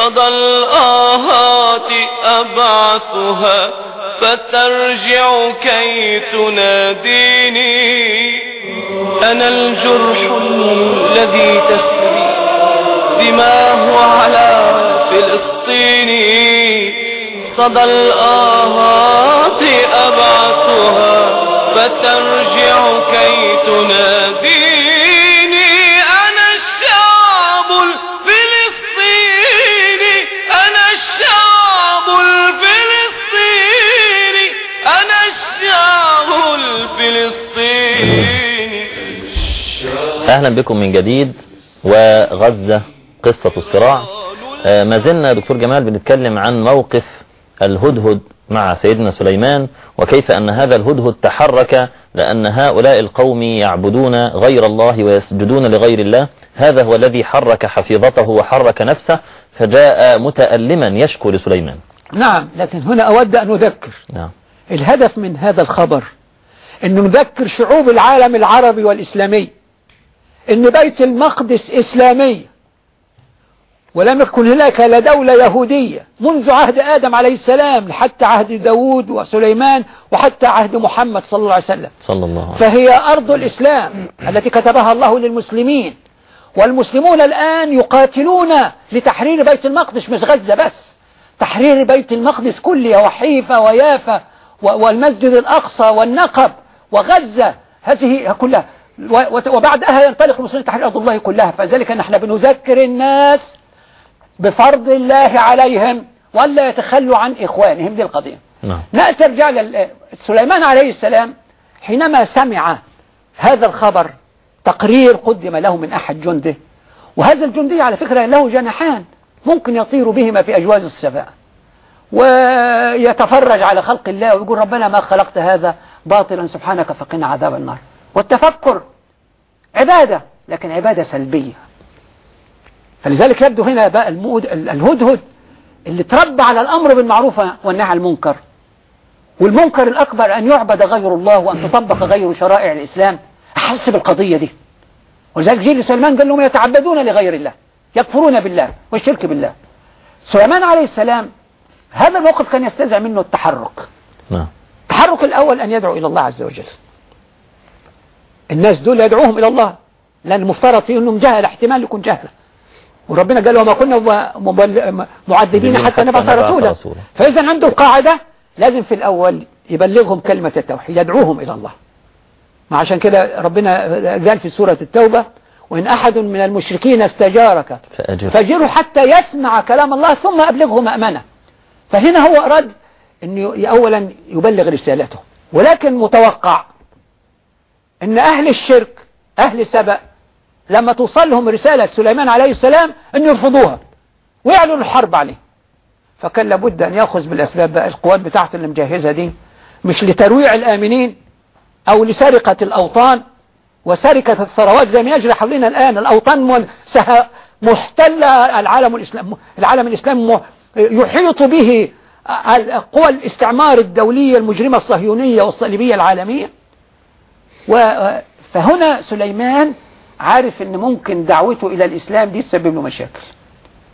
صدى الآهات أبعثها فترجع كي تناديني. أنا الجرح الذي تسري دماه على فلسطيني صدى الآهات أبعثها فترجع كي تناديني. أهلا بكم من جديد وغزة قصة الصراع. آه، ما زلنا دكتور جمال بنتكلم عن موقف الهدهد مع سيدنا سليمان وكيف أن هذا الهدهد تحرك لأن هؤلاء القوم يعبدون غير الله ويسجدون لغير الله. هذا هو الذي حرك حفيظته وحرك نفسه فجاء متألما يشكو لسليمان. نعم لكن هنا أود أن أذكر. نعم. الهدف من هذا الخبر أن نذكر شعوب العالم العربي والإسلامي. أن بيت المقدس إسلامي ولم يكن هناك لا دولة يهودية منذ عهد آدم عليه السلام حتى عهد داود وسليمان وحتى عهد محمد صلى الله عليه وسلم. صلى الله عليه وسلم. فهي أرض الإسلام التي كتبها الله للمسلمين. والمسلمون الآن يقاتلون لتحرير بيت المقدس مش غزة بس. تحرير بيت المقدس كله وحيفا ويافا والمسجد الأقصى والنقب وغزة. هذه كلها وبعدها ينطلق المسلمين تحرير أرض الله كلها. فذلك نحن بنذكر الناس بفرض الله عليهم ولا يتخلوا عن إخوانهم دي القضية نعم لل- سليمان عليه السلام حينما سمع هذا الخبر تقرير قدم له من أحد جنده. وهذا الجندي على فكرة له جناحان ممكن يطير بهما في أجواز السماء ويتفرج على خلق الله ويقول ربنا ما خلقت هذا باطلا سبحانك فقنا عذاب النار. والتفكر عبادة لكن عبادة سلبية. فلذلك يبدو هنا بقى الهدهد اللي تربى على الأمر بالمعروف والنهي عن المنكر. والمنكر الأكبر أن يعبد غير الله وأن تطبق غير شرائع الإسلام. أحس بالقضية دي. ولذلك جيل سليمان قال لهم يتعبدون لغير الله يكفرون بالله والشرك بالله. سليمان عليه السلام هذا الموقف كان يستدعي منه التحرك. نعم. التحرك الأول أن يدعو إلى الله عز وجل. الناس دول يدعوهم إلى الله لأن المفترض فيه أنهم جهل احتمال يكون جهل وربنا قال وما كنا معذبين حتى حتى نبعث رسولا. فإذا عنده القاعدة لازم في الأول يبلغهم كلمة التوحيد يدعوهم إلى الله. ما عشان كده ربنا قال في سورة التوبة وإن أحد من المشركين استجارك فأجر فاجره حتى يسمع كلام الله ثم أبلغه مأمنة. فهنا هو أراد أن أولا يبلغ رسالته ولكن متوقع. أن أهل الشرك أهل سبأ لما توصلهم رسالة سليمان عليه السلام أن يرفضوها ويعلنوا الحرب عليه. فكان لابد أن يأخذ بالأسباب بقى القوات بتاعته اللي مجهزها دي مش لترويع الآمنين أو لسرقة الأوطان وسرقة الثروات زي ما يجري حولنا من- سه- محتلة العالم الإسلام العالم الإسلامي م- يحيط به قوى الاستعمار الدولية المجرمة الصهيونية والصليبية العالمية. فهنا سليمان عارف إن ممكن دعوته إلى الإسلام دي تسبب له مشاكل.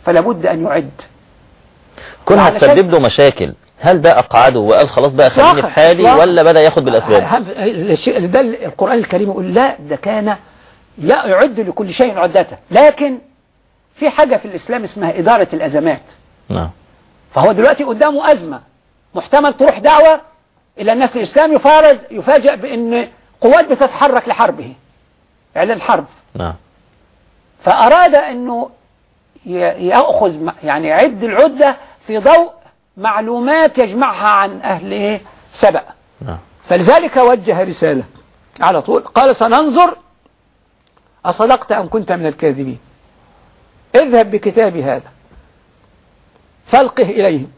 فلا بد أن يعد. كونها تسبب له مشاكل. هل ده أقعده وقال خلاص بقى خليني في حالي. ولا بدأ ياخد بالأسباب؟ هم- الشيء ده القرآن الكريم يقول لا ده كان لا يعد لكل شيء عدته. لكن في حاجة في الإسلام اسمها إدارة الأزمات. نعم. فهو دلوقتي قدامه أزمة. محتمل تروح دعوة إلى الناس الإسلام يفارج يفاجأ بأن قوات بتتحرك لحربه إعلان حرب. نعم. فأراد أنه يأخذ يعني يعد العدة في ضوء معلومات يجمعها عن أهل؟ سبأ. نعم. فلذلك وجه رسالة على طول. قال سننظر أصدقت أم كنت من الكاذبين. اذهب بكتابي هذا. فألقه إليهم.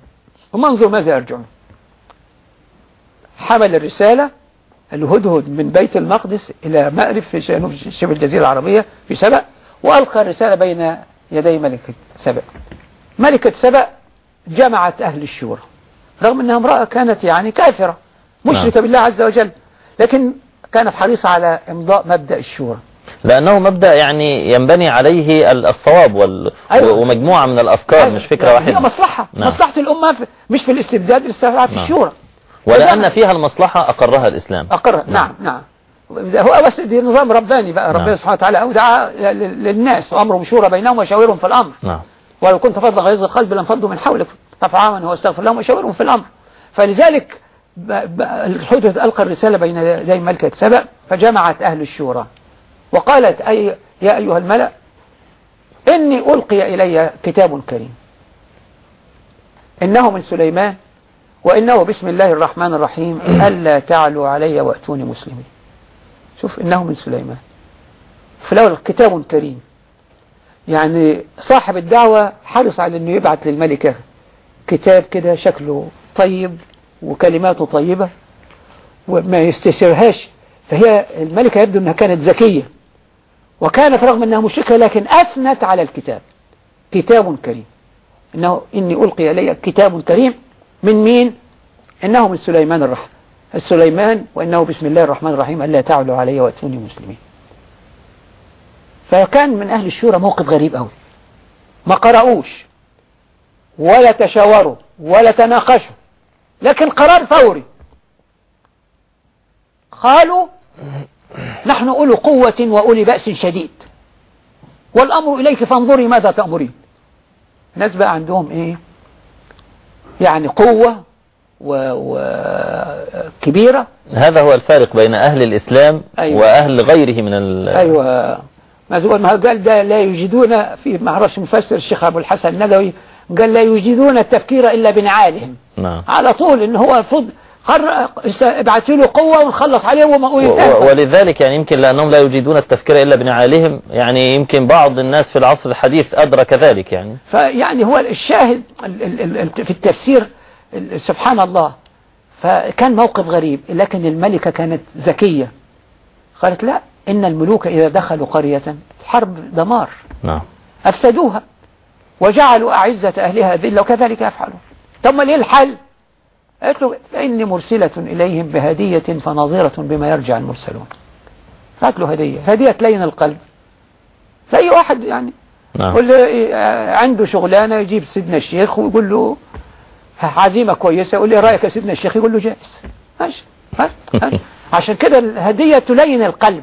ثم انظر ماذا يرجعون؟ حمل الرسالة. الهدهد من بيت المقدس إلى مأرب في شبه الجزيرة العربية في سبأ وألقى الرسالة بين يدي ملكة سبأ ملكة سبأ جمعت أهل الشورى رغم أنها امرأة كانت يعني كافرة مشركة نعم. بالله عز وجل لكن كانت حريصة على إمضاء مبدأ الشورى لأنه مبدأ يعني ينبني عليه ال- الصواب وال... أيوة. ومجموعة من الأفكار مش فكرة هي واحدة مصلحة نعم. مصلحة الأمة في مش في الاستبداد الاستبداد في نعم. الشورى ولأن فيها المصلحة أقرها الإسلام. أقر نعم. نعم هو بس دي نظام رباني بقى نعم. ربنا سبحانه وتعالى أودع للناس وأمرهم شورى بينهم وشاورهم في الأمر. نعم. ولو كنت فضلا غيظ القلب لانفضوا من حولك فاعف عنهم واستغفر لهم وشاورهم في الأمر. فلذلك الحجة ألقى الرسالة بين يدي ملكة سبأ فجمعت أهل الشورى. وقالت أي يا أيها الملأ إني ألقي إلي كتاب كريم. إنه من سليمان وإنه بسم الله الرحمن الرحيم. ألا تعلوا علي وأتوني مسلمين. شوف إنه من سليمان. في الأول كتاب كريم. يعني صاحب الدعوة حرص على أنه يبعث للملكة كتاب كده شكله طيب وكلماته طيبة وما يستشرهاش فهي الملكة يبدو أنها كانت ذكية. وكانت رغم أنها مشركة لكن أثنت على الكتاب. كتاب كريم. إنه إني ألقي إلي كتاب كريم. من مين؟ إنه من سليمان الرحمن. سليمان وإنه بسم الله الرحمن الرحيم ألا تعلوا علي وأتوني مسلمين. فكان من أهل الشورى موقف غريب قوي ما قرأوش ولا تشاوروا ولا تناقشوا لكن قرار فوري. قالوا نحن أولو قوة وأولي بأس شديد. والأمر إليك فانظري ماذا تأمرين. الناس بقى عندهم إيه؟ يعني قوة وكبيرة هذا هو الفارق بين أهل الإسلام أيوة. وأهل غيره من ال... أيوة. ما قال ده لا يجدون في ما أعرفش مفسر الشيخ أبو الحسن الندوي قال لا يجدون التفكير إلا بنعالهم. نعم. على طول إن هو المفروض ابعثوا له قوة ونخلص عليه وما ولذلك يعني يمكن لأنهم لا يجيدون التفكير إلا بنعالهم يعني يمكن بعض الناس في العصر الحديث أدرك ذلك يعني. فيعني هو الشاهد ال- ال- ال- في التفسير ال- سبحان الله. فكان موقف غريب لكن الملكة كانت ذكية. قالت لا إن الملوك إذا دخلوا قرية الحرب دمار. نعم. أفسدوها وجعلوا أعزة أهلها ذلة وكذلك يفعلون. ثم ليه الحل؟ قالت له فإني مرسلة إليهم بهدية فناظرة بما يرجع المرسلون. هات له هدية. هدية تلين القلب. زي واحد يعني نعم. إيه، آه، عنده شغلانة يجيب سيدنا الشيخ ويقول له عزيمة كويسة يقول لي رأيك يا سيدنا الشيخ؟ يقول له جائز. ماشي؟ عشان كده الهدية تلين القلب.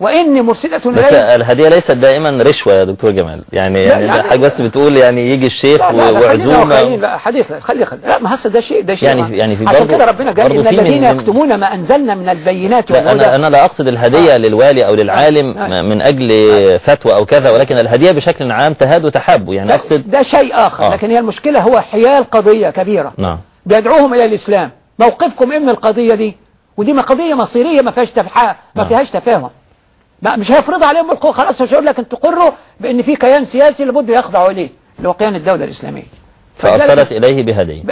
وإني مرسلة إليه الهدية ليست دائما رشوة يا دكتور جمال. يعني يعني حاجة بس بتقول يعني يجي الشيخ وعزومة. لا حديث لا خلي خلي. لا ما هسه ده شيء ده شيء يعني- ما- يعني في عشان كده ربنا قال إن الذين يكتمون ما أنزلنا من البينات لا أنا أنا لا أقصد الهدية للوالي أو للعالم آه. من أجل فتوى أو كذا ولكن الهدية بشكل عام تهاد وتحب. يعني أقصد ده شيء آخر. آه. لكن هي المشكلة هو حيال قضية كبيرة. نعم. بيدعوهم إلى الإسلام. موقفكم إيه من القضية دي؟ ودي ما قضية مصيرية ما فيهاش ما نعم. فيهاش تفاهم. مش هيفرض عليهم بالقوة خلاص مش هيقول لك أنتوا تقروا بأن في كيان سياسي لابد يخضعوا إليه اللي هو كيان الدولة الإسلامية. فأرسلت إليه بهدية.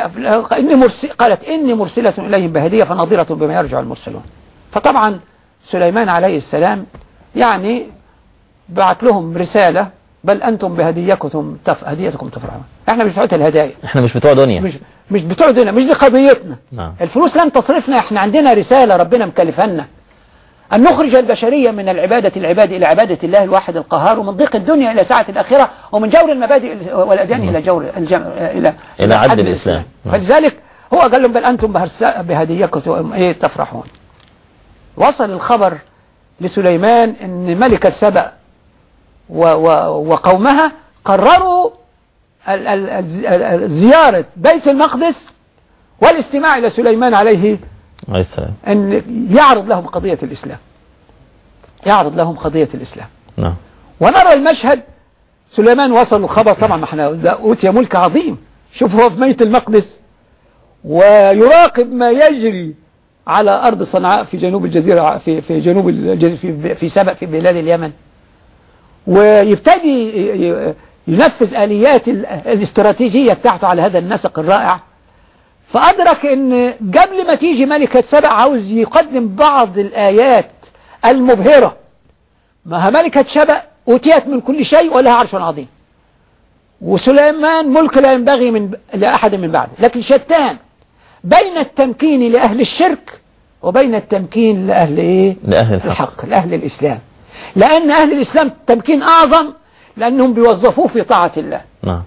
إني مرسل قالت إني مرسلة إليهم بهدية فناظرة بما يرجع المرسلون. فطبعا سليمان عليه السلام يعني بعت لهم رسالة بل أنتم بهديتكم تف... هديتكم تفرحون. إحنا مش بتوع الهدايا. إحنا مش بتوع دنيا. مش مش بتوع دنيا مش دي قضيتنا. نعم. الفلوس لن تصرفنا إحنا عندنا رسالة ربنا مكلفنا. أن نخرج البشرية من العبادة العباد إلى عبادة الله الواحد القهار ومن ضيق الدنيا إلى ساعة الآخرة ومن جور المبادئ والأديان إلى جور الجم... إلى إلى عدل الإسلام. فلذلك هو قال لهم بل أنتم بهديكم إيه تفرحون وصل الخبر لسليمان أن ملكة سبأ و و وقومها قرروا ال- ال- زيارة بيت المقدس والاستماع إلى سليمان عليه أن يعرض لهم قضية الإسلام. يعرض لهم قضية الإسلام. نعم. ونرى المشهد. سليمان وصل الخبر طبعا ما إحنا ده أوتي ملك عظيم. شوف هو في بيت المقدس. ويراقب ما يجري على أرض صنعاء في جنوب الجزيرة في في جنوب في في سبأ في بلاد اليمن. ويبتدي ينفذ آليات ال- الاستراتيجية بتاعته على هذا النسق الرائع. فأدرك أن قبل ما تيجي ملكة سبأ عاوز يقدم بعض الآيات المبهرة. ما ملكة سبأ أوتيت من كل شيء ولها عرش عظيم. وسليمان ملك لا ينبغي من لأحد من بعده. لكن شتان بين التمكين لأهل الشرك وبين التمكين لأهل إيه؟ لأهل الحق. الحق لأهل الإسلام. لأن أهل الإسلام تمكين أعظم لأنهم بيوظفوه في طاعة الله. نعم.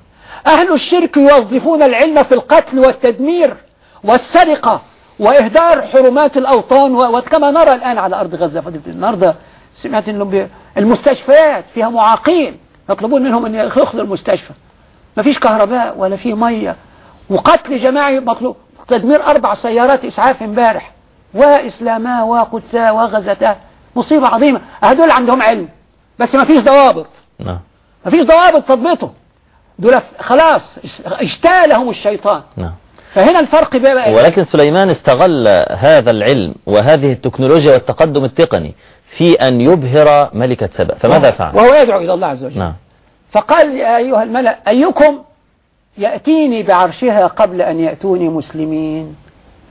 أهل الشرك يوظفون العلم في القتل والتدمير والسرقة وإهدار حرمات الأوطان وكما نرى الآن على أرض غزة. النهاردة سمعت بي- المستشفيات فيها معاقين يطلبون منهم أن يأخذوا المستشفى. ما فيش كهرباء ولا فيه مية. وقتل جماعي مطلوب. تدمير أربع سيارات إسعاف امبارح. وإسلاما وقدسا وغزتا. مصيبة عظيمة. هدول عندهم علم. بس ما فيش ضوابط. نعم. ما فيش ضوابط تضبطه. دول خلاص اجتالهم الشيطان. نعم. فهنا الفرق بقى؟ ولكن سليمان استغل هذا العلم وهذه التكنولوجيا والتقدم التقني في أن يبهر ملكة سبأ. فماذا فعل؟ وهو يدعو إلى الله عز وجل. نعم. فقال يا أيها الملأ أيكم يأتيني بعرشها قبل أن يأتوني مسلمين؟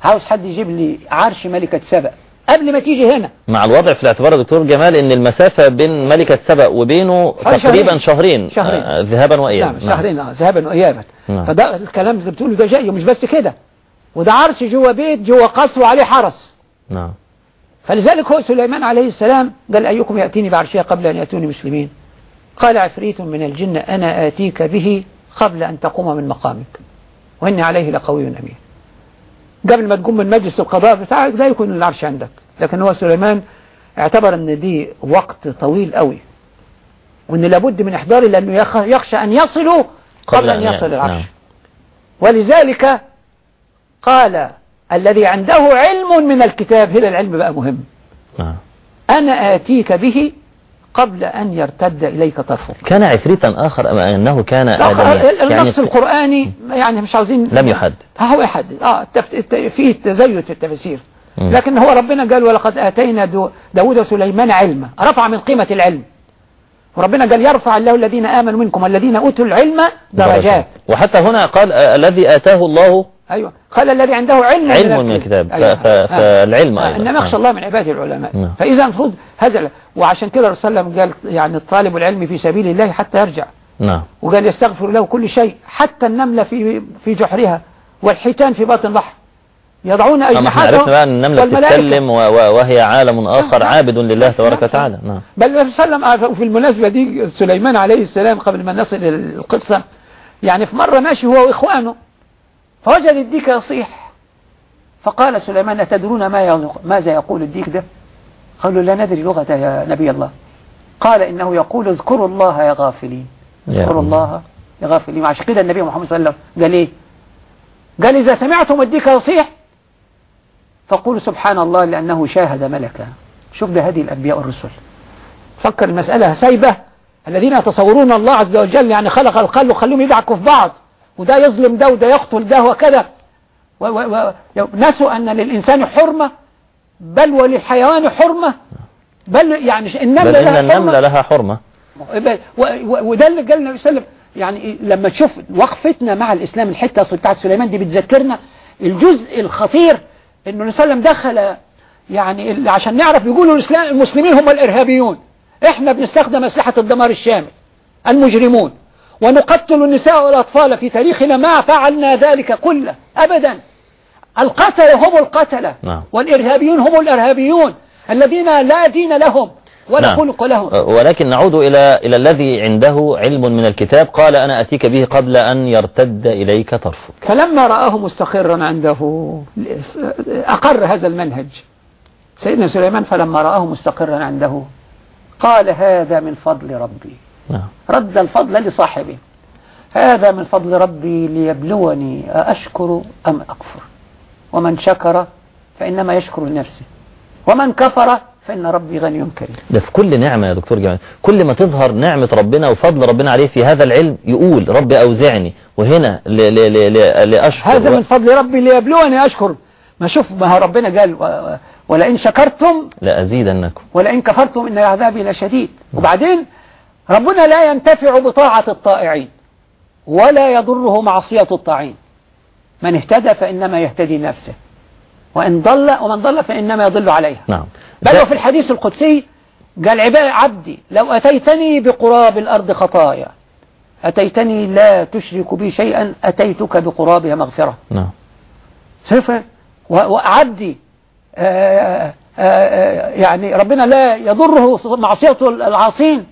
عاوز حد يجيب لي عرش ملكة سبأ. قبل ما تيجي هنا. مع الوضع في الاعتبار دكتور جمال إن المسافة بين ملكة سبأ وبينه تقريبا شهرين. شهرين. آه، ذهابا وإيابا. نعم شهرين آه، ذهابا وإيابا. نعم. فده الكلام اللي بتقوله ده جاي ومش بس كده. وده عرش جوه بيت جوه قصر وعليه حرس. نعم. فلذلك هو سليمان عليه السلام قال أيكم يأتيني بعرشها قبل أن يأتوني مسلمين؟ قال عفريت من الجن أنا آتيك به قبل أن تقوم من مقامك. وإني عليه لقوي أمين. قبل ما تقوم من مجلس القضاء بتاعك لا يكون العرش عندك. لكن هو سليمان اعتبر أن دي وقت طويل قوي وأن لابد من إحضاره لأنه يخ- يخشى أن يصلوا قبل أن يصل العرش نعم. ولذلك قال الذي عنده علم من الكتاب هنا العلم بقى مهم. نعم. أنا آتيك به قبل أن يرتد إليك طرفك. كان عفريتا آخر أم أنه كان آدميا؟ النص القرآني يعني مش عاوزين لم يحدد هو يحدد آه التف... الت... فيه تزيد في التفسير. لكن هو ربنا قال ولقد آتينا. داود وسليمان علما. رفع من قيمة العلم. وربنا قال يرفع الله الذين آمنوا منكم والذين أوتوا العلم درجات. وحتى هنا قال آه، الذي آتاه الله أيوة. قال الذي عنده علم علم من الكتاب. أيوة. فالعلم آه. أيضا. إنما. يخشى الله من عباده العلماء. نعم. فإذا المفروض هذا وعشان كده الرسول صلى الله عليه وسلم قال يعني الطالب العلم في سبيل الله حتى يرجع. نعم. وقال يستغفر له كل شيء حتى النملة في في جحرها والحيتان في باطن البحر يضعون عرفنا بقى أجنحتهم النملة. بتتكلم وهي عالم آخر نعم. عابد لله تبارك نعم. وتعالى. نعم. بل النبي صلى الله عليه وسلم في المناسبة دي سليمان عليه السلام قبل ما نصل القصة يعني في مرة ماشي هو وإخوانه فوجد الديك يصيح. فقال سليمان أتدرون ما ماذا يقول الديك ده؟ قالوا لا ندري لغة يا نبي الله. قال إنه يقول اذكروا الله يا غافلين. اذكروا الله. الله يا غافلين. عشان كده النبي محمد صلى الله عليه وسلم. قال إيه؟ قال إذا سمعتم الديك يصيح فقولوا سبحان الله لأنه شاهد ملكا. شوف ده هذه الأنبياء والرسل. فكر المسألة سايبة الذين يتصورون الله عز وجل يعني خلق القلب وخلوهم يدعكوا في بعض. وده يظلم ده وده يقتل ده وكذا. و و و نسوا أن للإنسان حرمة بل وللحيوان حرمة. بل يعني النملة بل إن لها النملة حرمة. لها حرمة. وده اللي قال النبي صلى الله عليه وسلم. يعني لما تشوف وقفتنا مع الإسلام الحتة بتاعت سليمان دي بتذكرنا الجزء الخطير إنه النبي صلى الله عليه وسلم دخل يعني عشان نعرف يقولوا الإسلام المسلمين هم الإرهابيون. إحنا بنستخدم أسلحة الدمار الشامل المجرمون. ونقتل النساء والأطفال في تاريخنا ما فعلنا ذلك كله أبدا. القتلة هم القتلة نعم. والإرهابيون هم الإرهابيون. الذين لا دين لهم. ولا نعم. خلق لهم ولكن نعود إلى إلى الذي عنده علم من الكتاب. قال أنا أتيك به قبل أن يرتد إليك طرفك. فلما رآه مستقرا عنده أقر هذا المنهج. سيدنا سليمان فلما رآه مستقرا عنده قال هذا من فضل ربي. نعم. رد الفضل لصاحبه. هذا من فضل ربي ليبلوني أأشكر أم أكفر؟ ومن شكر فإنما يشكر لنفسه. ومن كفر فإن ربي غني كريم. ده في كل نعمة يا دكتور جمال. كل ما تظهر نعمة ربنا وفضل ربنا عليه في هذا العلم يقول رب أوزعني. وهنا ل ل ل ل لأشكر. هذا من فضل ربي ليبلوني أشكر. ما شوف ما هو ربنا قال ولئن شكرتم لأزيدنكم. ولئن كفرتم إن عذابي لشديد. وبعدين ربنا لا ينتفع بطاعة الطائعين ولا يضره معصية الطاعين. من اهتدى فإنما يهتدي نفسه وإن ضل ومن ضل فإنما يضل عليها. نعم. بل وفي الحديث القدسي قال عباد عبدي لو أتيتني بقراب الأرض خطايا أتيتني لا تشرك بي شيئا أتيتك بقرابها مغفرة. نعم. و- وعبدي آه، آه، آه، يعني ربنا لا يضره معصية العاصين.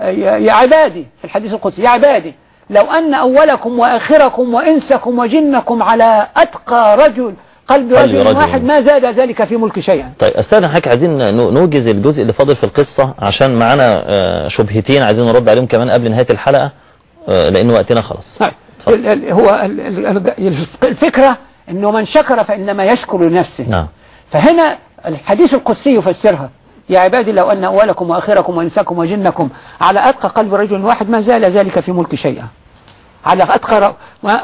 يا عبادي في الحديث القدسي يا عبادي لو أن أولكم وآخركم وإنسكم وجنكم على أتقى رجل قلب رجل رجل. واحد ما زاد ذلك في ملك شيئا. طيب أستاذ حضرتك عايزين نو- نوجز الجزء اللي فاضل في القصة عشان معانا آه، شبهتين عايزين نرد عليهم كمان قبل نهاية الحلقة آه، لأن وقتنا خلاص. طيب. هو ال- ال- ال- الفكرة أنه من شكر فإنما يشكر لنفسه. نعم. فهنا الحديث القدسي يفسرها. يا عبادي لو أن أولكم وآخركم وإنسكم وجنكم على أتقى قلب رجل واحد ما زال ذلك في ملك شيئا. على أتقى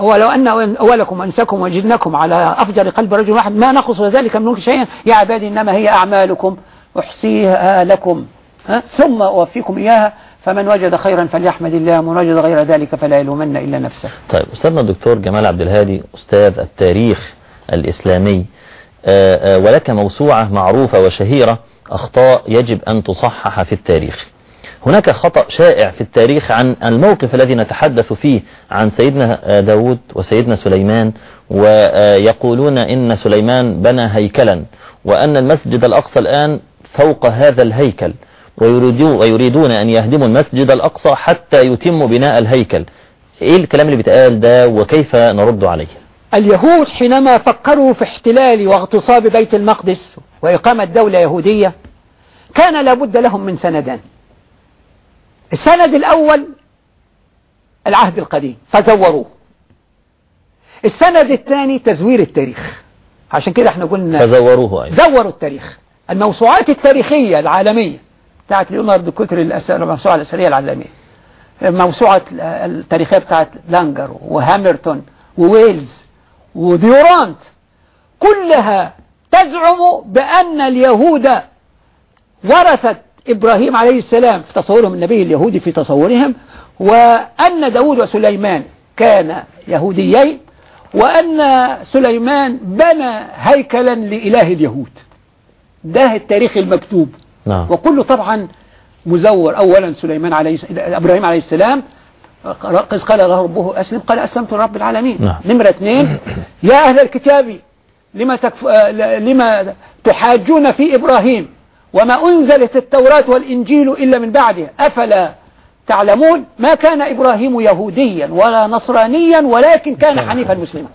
ولو أن أولكم وإنسكم وجنكم على أفجر قلب رجل واحد ما نقص ذلك من ملك شيئا. يا عبادي إنما هي أعمالكم. أحصيها لكم. ها؟ ثم أوفيكم إياها. فمن وجد خيرا فليحمد الله ومن وجد غير ذلك فلا يلومن إلا نفسه. طيب أستاذنا الدكتور جمال عبد الهادي أستاذ التاريخ الإسلامي. آه، آه، ولك موسوعة معروفة وشهيرة أخطاء يجب أن تصحح في التاريخ. هناك خطأ شائع في التاريخ عن الموقف الذي نتحدث فيه عن سيدنا آه، داود وسيدنا سليمان ويقولون إن سليمان بنى هيكلا وأن المسجد الأقصى الآن فوق هذا الهيكل ويريدون, أن يهدموا المسجد الأقصى حتى يتموا بناء الهيكل. إيه الكلام اللي بيتقال ده وكيف نرد عليه؟ اليهود حينما فكروا في احتلال واغتصاب بيت المقدس وإقامة دولة يهودية كان لابد لهم من سندان السند الأول العهد القديم فزوروه. السند الثاني تزوير التاريخ. عشان كده إحنا قلنا فزوروه أيضا. زوروا التاريخ. الموسوعات التاريخية العالمية بتاعت ليوناردو كوتري الأس- الموسوعة الأثرية العالمية. الموسوعة التاريخية بتاعت لانجر وهامرتون وويلز وديورانت كلها تزعم بأن اليهود ورثت إبراهيم عليه السلام في تصورهم النبي اليهودي في تصورهم وأن داود وسليمان كان يهوديين وأن سليمان بنى هيكلا لإله اليهود. ده التاريخ المكتوب. نعم. وكله طبعا مزور. أولا سليمان عليه إبراهيم عليه السلام قال له ربه أسلم قال أسلمت لرب العالمين. نعم. نمرة اثنين يا أهل الكتاب لما, تكف... لما تحاجون في إبراهيم؟ وما أنزلت التوراة والإنجيل إلا من بعده. أفلا تعلمون ما كان إبراهيم يهوديا ولا نصرانيا ولكن كان حنيفا مسلما.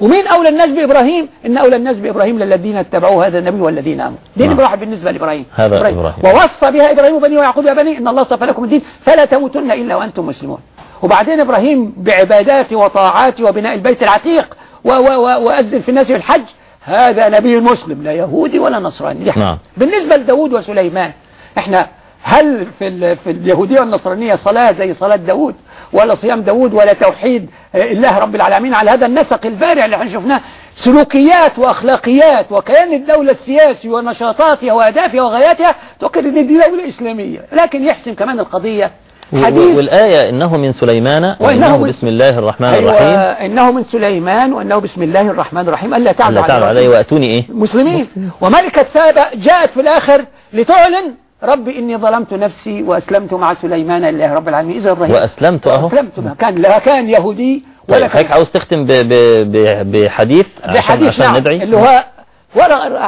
ومين أولى الناس بإبراهيم إن أولى الناس بإبراهيم للذين اتبعوا هذا النبي والذين آمنوا. دين نعم. إبراهيم بالنسبة لإبراهيم. هذا إبراهيم. ووصى بها إبراهيم بني ويعقوب يا بني إن الله اصطفى لكم الدين فلا تموتن إلا وأنتم مسلمون. وبعدين إبراهيم بعباداته وطاعاته وبناء البيت العتيق و- و- و- وأذن في الناس بالحج هذا نبي مسلم لا يهودي ولا نصراني. نعم. بالنسبة لداود وسليمان إحنا هل في, في اليهودية والنصرانية صلاة زي صلاة داود ولا صيام داود ولا توحيد آه، الله رب العالمين على هذا النسق البارع اللي إحنا شفناه سلوكيات وأخلاقيات وكيان الدولة السياسي ونشاطاتها وأهدافها وغاياتها تؤكد ان دي دولة اسلامية لكن يحسم كمان القضية حديث. والآية إنه من سليمان وإنه من- بسم الله الرحمن أيوة الرحيم. إنه من سليمان وإنه بسم الله الرحمن الرحيم. ألا تعلوا علي وأتوني إيه؟ مسلمين. وملكة سابا جاءت في الآخر لتعلن ربي إني ظلمت نفسي وأسلمت مع سليمان لله رب العالمين. إذا الرهيب وأسلمت أهو. أسلمت ما كان لا كان يهودي طيب ولا حضرتك كان عاوز تختم ب ب ب بحديث عشان, بحديث عشان نعم ندعي؟ اللي هو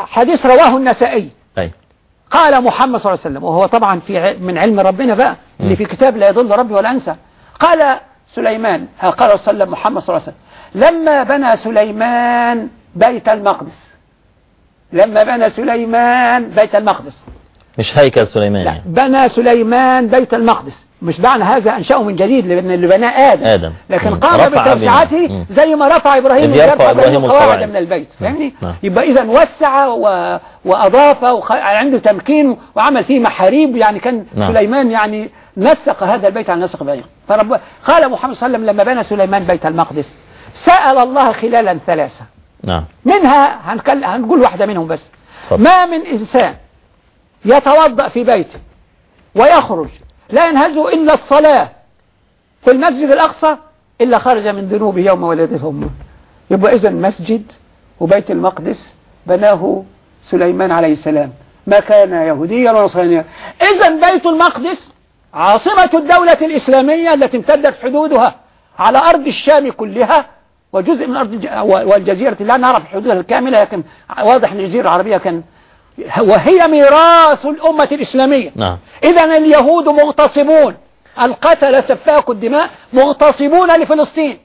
حديث رواه النسائي. قال محمد صلى الله عليه وسلم وهو طبعا في من علم ربنا بقى اللي في كتاب لا يضل ربي ولا أنسى قال سليمان ها قال صلى الله عليه وسلم محمد صلى الله عليه وسلم لما بنى سليمان بيت المقدس لما بنى سليمان بيت المقدس. مش هيكل سليمان لا. بنى سليمان بيت المقدس. مش معنى هذا أنشأه من جديد لأن اللي بناه آدم آدم. لكن. قام بتوسعته. زي ما رفع إبراهيم يرفع إبراهيم القواعد. من البيت فاهمني نعم. يبقى إذا وسع و... وأضاف وخ... عنده تمكين وعمل فيه محاريب يعني كان نعم. سليمان يعني نسق هذا البيت عن نسق إبراهيم فرب... قال محمد صلى الله عليه وسلم لما بنى سليمان بيت المقدس سأل الله خلالا ثلاثة نعم منها هنكل... هنقول واحدة منهم بس اتفضل. ما من إنسان يتوضأ في بيته ويخرج لا ينهزه إلا الصلاة في المسجد الأقصى إلا خرج من ذنوبه يوم ولدته أمه. يبقى إذا مسجد وبيت المقدس بناه سليمان عليه السلام. ما كان يهوديا ولا نصرانيا. إذا بيت المقدس عاصمة الدولة الإسلامية التي امتدت حدودها على أرض الشام كلها وجزء من أرض الج- والجزيرة. لا نعرف حدودها الكاملة لكن واضح أن الجزيرة العربية كان وهي ميراث الأمة الإسلامية. نعم. إذا اليهود مغتصبون القتل سفاك الدماء مغتصبون لفلسطين.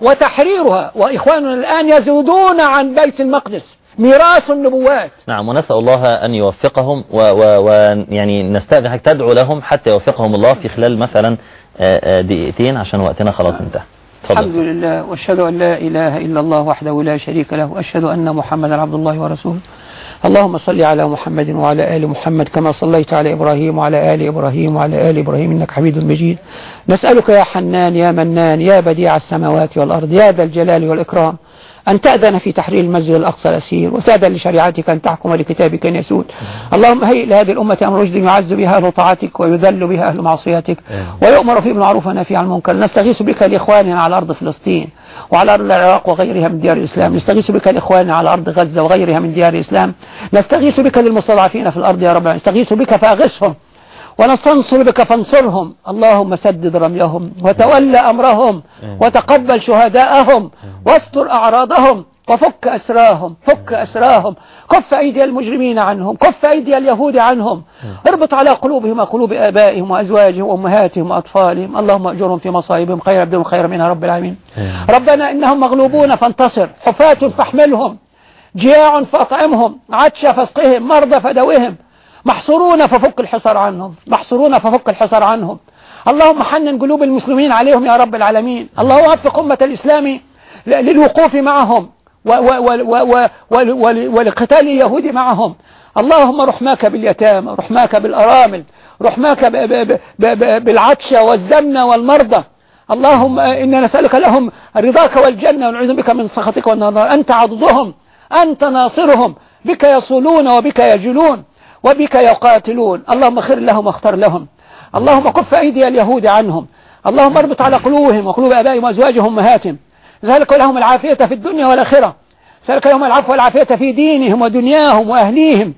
وتحريرها وإخواننا الآن يزودون عن بيت المقدس. ميراث النبوات. نعم ونسأل الله أن يوفقهم ويعني نستأذنك تدعو لهم حتى يوفقهم الله في خلال مثلا آه، آه، دقيقتين عشان وقتنا خلاص انتهى. الحمد لله وأشهد أن لا إله إلا الله وحده لا شريك له وأشهد أن محمدا عبد الله ورسوله. اللهم صل على محمد وعلى آل محمد كما صليت على إبراهيم وعلى آل إبراهيم وعلى آل إبراهيم إنك حميد مجيد. نسألك يا حنان يا منان يا بديع السماوات والأرض يا ذا الجلال والإكرام. أن تأذن في تحرير المسجد الأقصى الأسير وتأذن لشريعتك أن تحكم لكتابك أن يسود. اللهم هيئ لهذه الأمة أمر رشد يعز بها أهل طاعتك ويذل بها أهل معصيتك ويؤمر فيه بالمعروف ونهي عن المنكر. نستغيث بك لإخواننا على أرض فلسطين وعلى أرض العراق وغيرها من ديار الإسلام. نستغيث بك لإخواننا على أرض غزة وغيرها من ديار الإسلام. نستغيث بك للمستضعفين في الأرض يا رب. نستغيث بك فأغثهم. ونستنصر بك فانصرهم. اللهم سدد رميهم وتولى أمرهم وتقبل شهداءهم واستر أعراضهم وفك أسراهم فك أسراهم. كف أيدي المجرمين عنهم كف أيدي اليهود عنهم. اربط على قلوبهم قلوب آبائهم وأزواجهم وأمهاتهم وأطفالهم. اللهم أجرهم في مصائبهم. خير أبدهم خير منها رب العالمين. ربنا إنهم مغلوبون فانتصر. حفاة فاحملهم. جياع فأطعمهم. عطش فاسقهم. مرضى فدوهم. محصورون ففك الحصار عنهم. محصورون ففك الحصار عنهم. اللهم حنن قلوب المسلمين عليهم يا رب العالمين. اللهم وفق أمة الإسلام للوقوف معهم ولقتال اليهود معهم. اللهم رحماك باليتامى رحماك بالأرامل رحماك بالعطشة والزمنة والمرضى. اللهم إنا نسألك لهم رضاك والجنة ونعوذ بك من سخطك والنار. أنت عضدهم أنت ناصرهم بك يصولون وبك يجلون. وبك يقاتلون. اللهم خير لهم واختر لهم. اللهم كف أيدي اليهود عنهم. اللهم اربط على قلوبهم وقلوب أبائهم وأزواجهم وأمهاتهم. ذلك لهم العافية في الدنيا والآخرة. ذلك لهم العفو والعافية في دينهم ودنياهم وأهليهم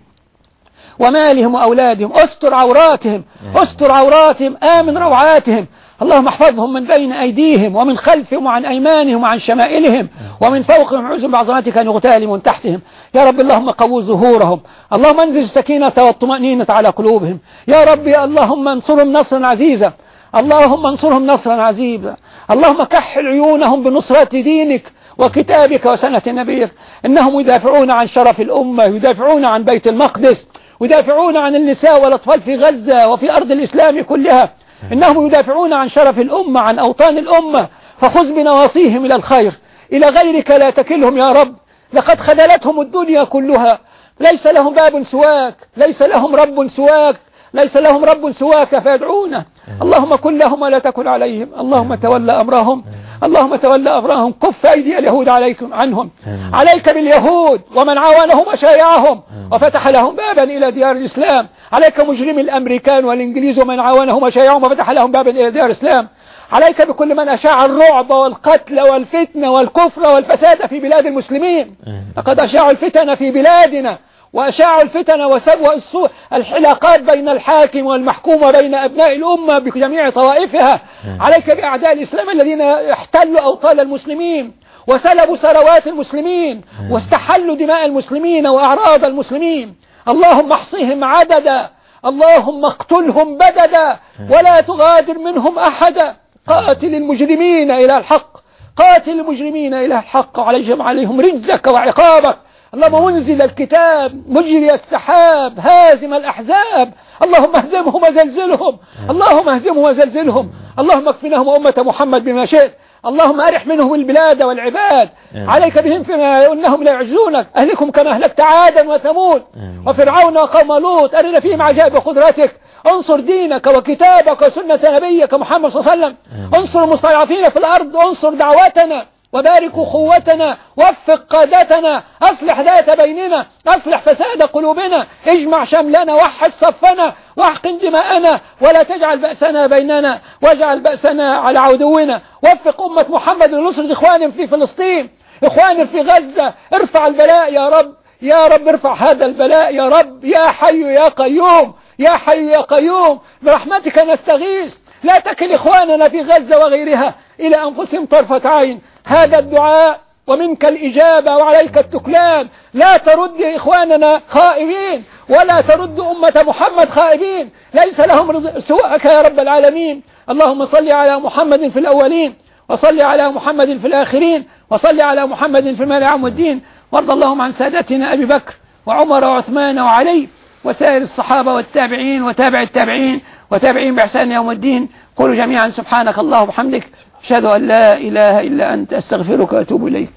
ومالهم وأولادهم. استر عوراتهم. استر عوراتهم. آمن روعاتهم. اللهم احفظهم من بين أيديهم ومن خلفهم وعن أيمانهم وعن شمائلهم ومن فوقهم عوز بعظمتك أن يغتال من تحتهم. يا رب اللهم قووا ظهورهم اللهم انزل السكينة والطمأنينة على قلوبهم. يا ربي اللهم انصرهم نصرا عزيزا اللهم انصرهم نصرا عزيزا. اللهم كحل عيونهم بنصرة دينك وكتابك وسنة نبيك. إنهم يدافعون عن شرف الأمة يدافعون عن بيت المقدس يدافعون عن النساء والأطفال في غزة وفي أرض الإسلام كلها. إنهم يدافعون عن شرف الأمة عن أوطان الأمة فخذ بنواصيهم إلى الخير. إلى غيرك لا تكلهم يا رب. لقد خذلتهم الدنيا كلها. ليس لهم باب سواك. ليس لهم رب سواك. ليس لهم رب سواك فيدعونه اللهم كن لهم ولا تكن عليهم. اللهم تولى أمرهم. اللهم تولى أمرهم. كف أيدي اليهود عليكم عنهم. عليك باليهود. ومن عاونهم وشايعهم. وفتح لهم بابا إلى ديار الإسلام. عليك مجرم الأمريكان والإنجليز ومن عاونهم وشايعهم وفتح لهم بابا إلى ديار الإسلام. عليك بكل من أشاع الرعب والقتل والفتنة والكفر والفساد في بلاد المسلمين. لقد أشاعوا الفتن في بلادنا وأشاعوا الفتن وسبوا الحلاقات بين الحاكم والمحكوم وبين أبناء الأمة بجميع طوائفها. عليك بأعداء الإسلام الذين احتلوا أوطان المسلمين وسلبوا ثروات المسلمين واستحلوا دماء المسلمين وأعراض المسلمين. اللهم احصهم عددا. اللهم اقتلهم بددا. ولا تغادر منهم أحدا. قاتل المجرمين إلى الحق. قاتل المجرمين إلى الحق. وعليهم عليهم رجزك وعقابك. اللهم منزل الكتاب. مجري السحاب. هازم الأحزاب. اللهم اهزمهم وزلزلهم. اللهم اهزمهم وزلزلهم. اللهم اكفناهم أمة محمد بما شئت. اللهم أرح منهم البلاد والعباد. عليك بهم فيما إنهم لا يعجزونك. أهلكم كما أهلكت عادا وثمود. وفرعون وقوم لوط. أرنا فيهم عجائب قدرتك. انصر دينك وكتابك وسنة نبيك محمد صلى الله عليه وسلم. انصر المستضعفين في الأرض. انصر دعوتنا وبارك قوتنا وفق قادتنا أصلح ذات بيننا أصلح فساد قلوبنا اجمع شملنا وحد صفنا واحقن دماءنا ولا تجعل بأسنا بيننا واجعل بأسنا على عدونا. وفق أمة محمد لنصر إخوان في فلسطين إخوان في غزة. ارفع البلاء يا رب يا رب ارفع هذا البلاء يا رب يا حي يا قيوم يا حي يا قيوم. برحمتك نستغيث لا تكل إخواننا في غزة وغيرها إلى أنفسهم طرفة عين. هذا الدعاء ومنك الإجابة وعليك التكلان لا ترد إخواننا خائبين ولا ترد أمة محمد خائبين. ليس لهم سواءك يا رب العالمين. اللهم صل على محمد في الأولين وصل على محمد في الآخرين وصل على محمد في المال عام الدين. وارض اللهم عن سادتنا أبي بكر وعمر وعثمان وعلي. وسائر الصحابة والتابعين وتابع التابعين وتابعين بإحسان يوم الدين. قولوا جميعا سبحانك الله وبحمدك. أشهد أن لا إله إلا أنت. أستغفرك وأتوب إليك.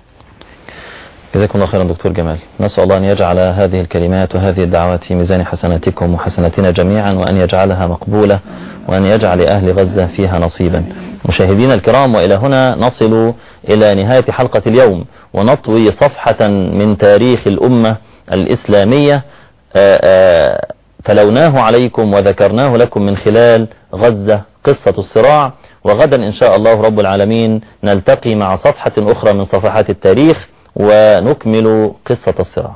جزاكم الله خيرا دكتور جمال. نسأل الله أن يجعل هذه الكلمات وهذه الدعوات في ميزان حسناتكم وحسناتنا جميعا وأن يجعلها مقبولة وأن يجعل أهل غزة فيها نصيبا. مشاهدينا الكرام وإلى هنا نصل إلى نهاية حلقة اليوم ونطوي صفحة من تاريخ الأمة الإسلامية تلوناه عليكم وذكرناه لكم من خلال غزة قصة الصراع. وغدا إن شاء الله رب العالمين نلتقي مع صفحة أخرى من صفحات التاريخ ونكمل قصة الصراع.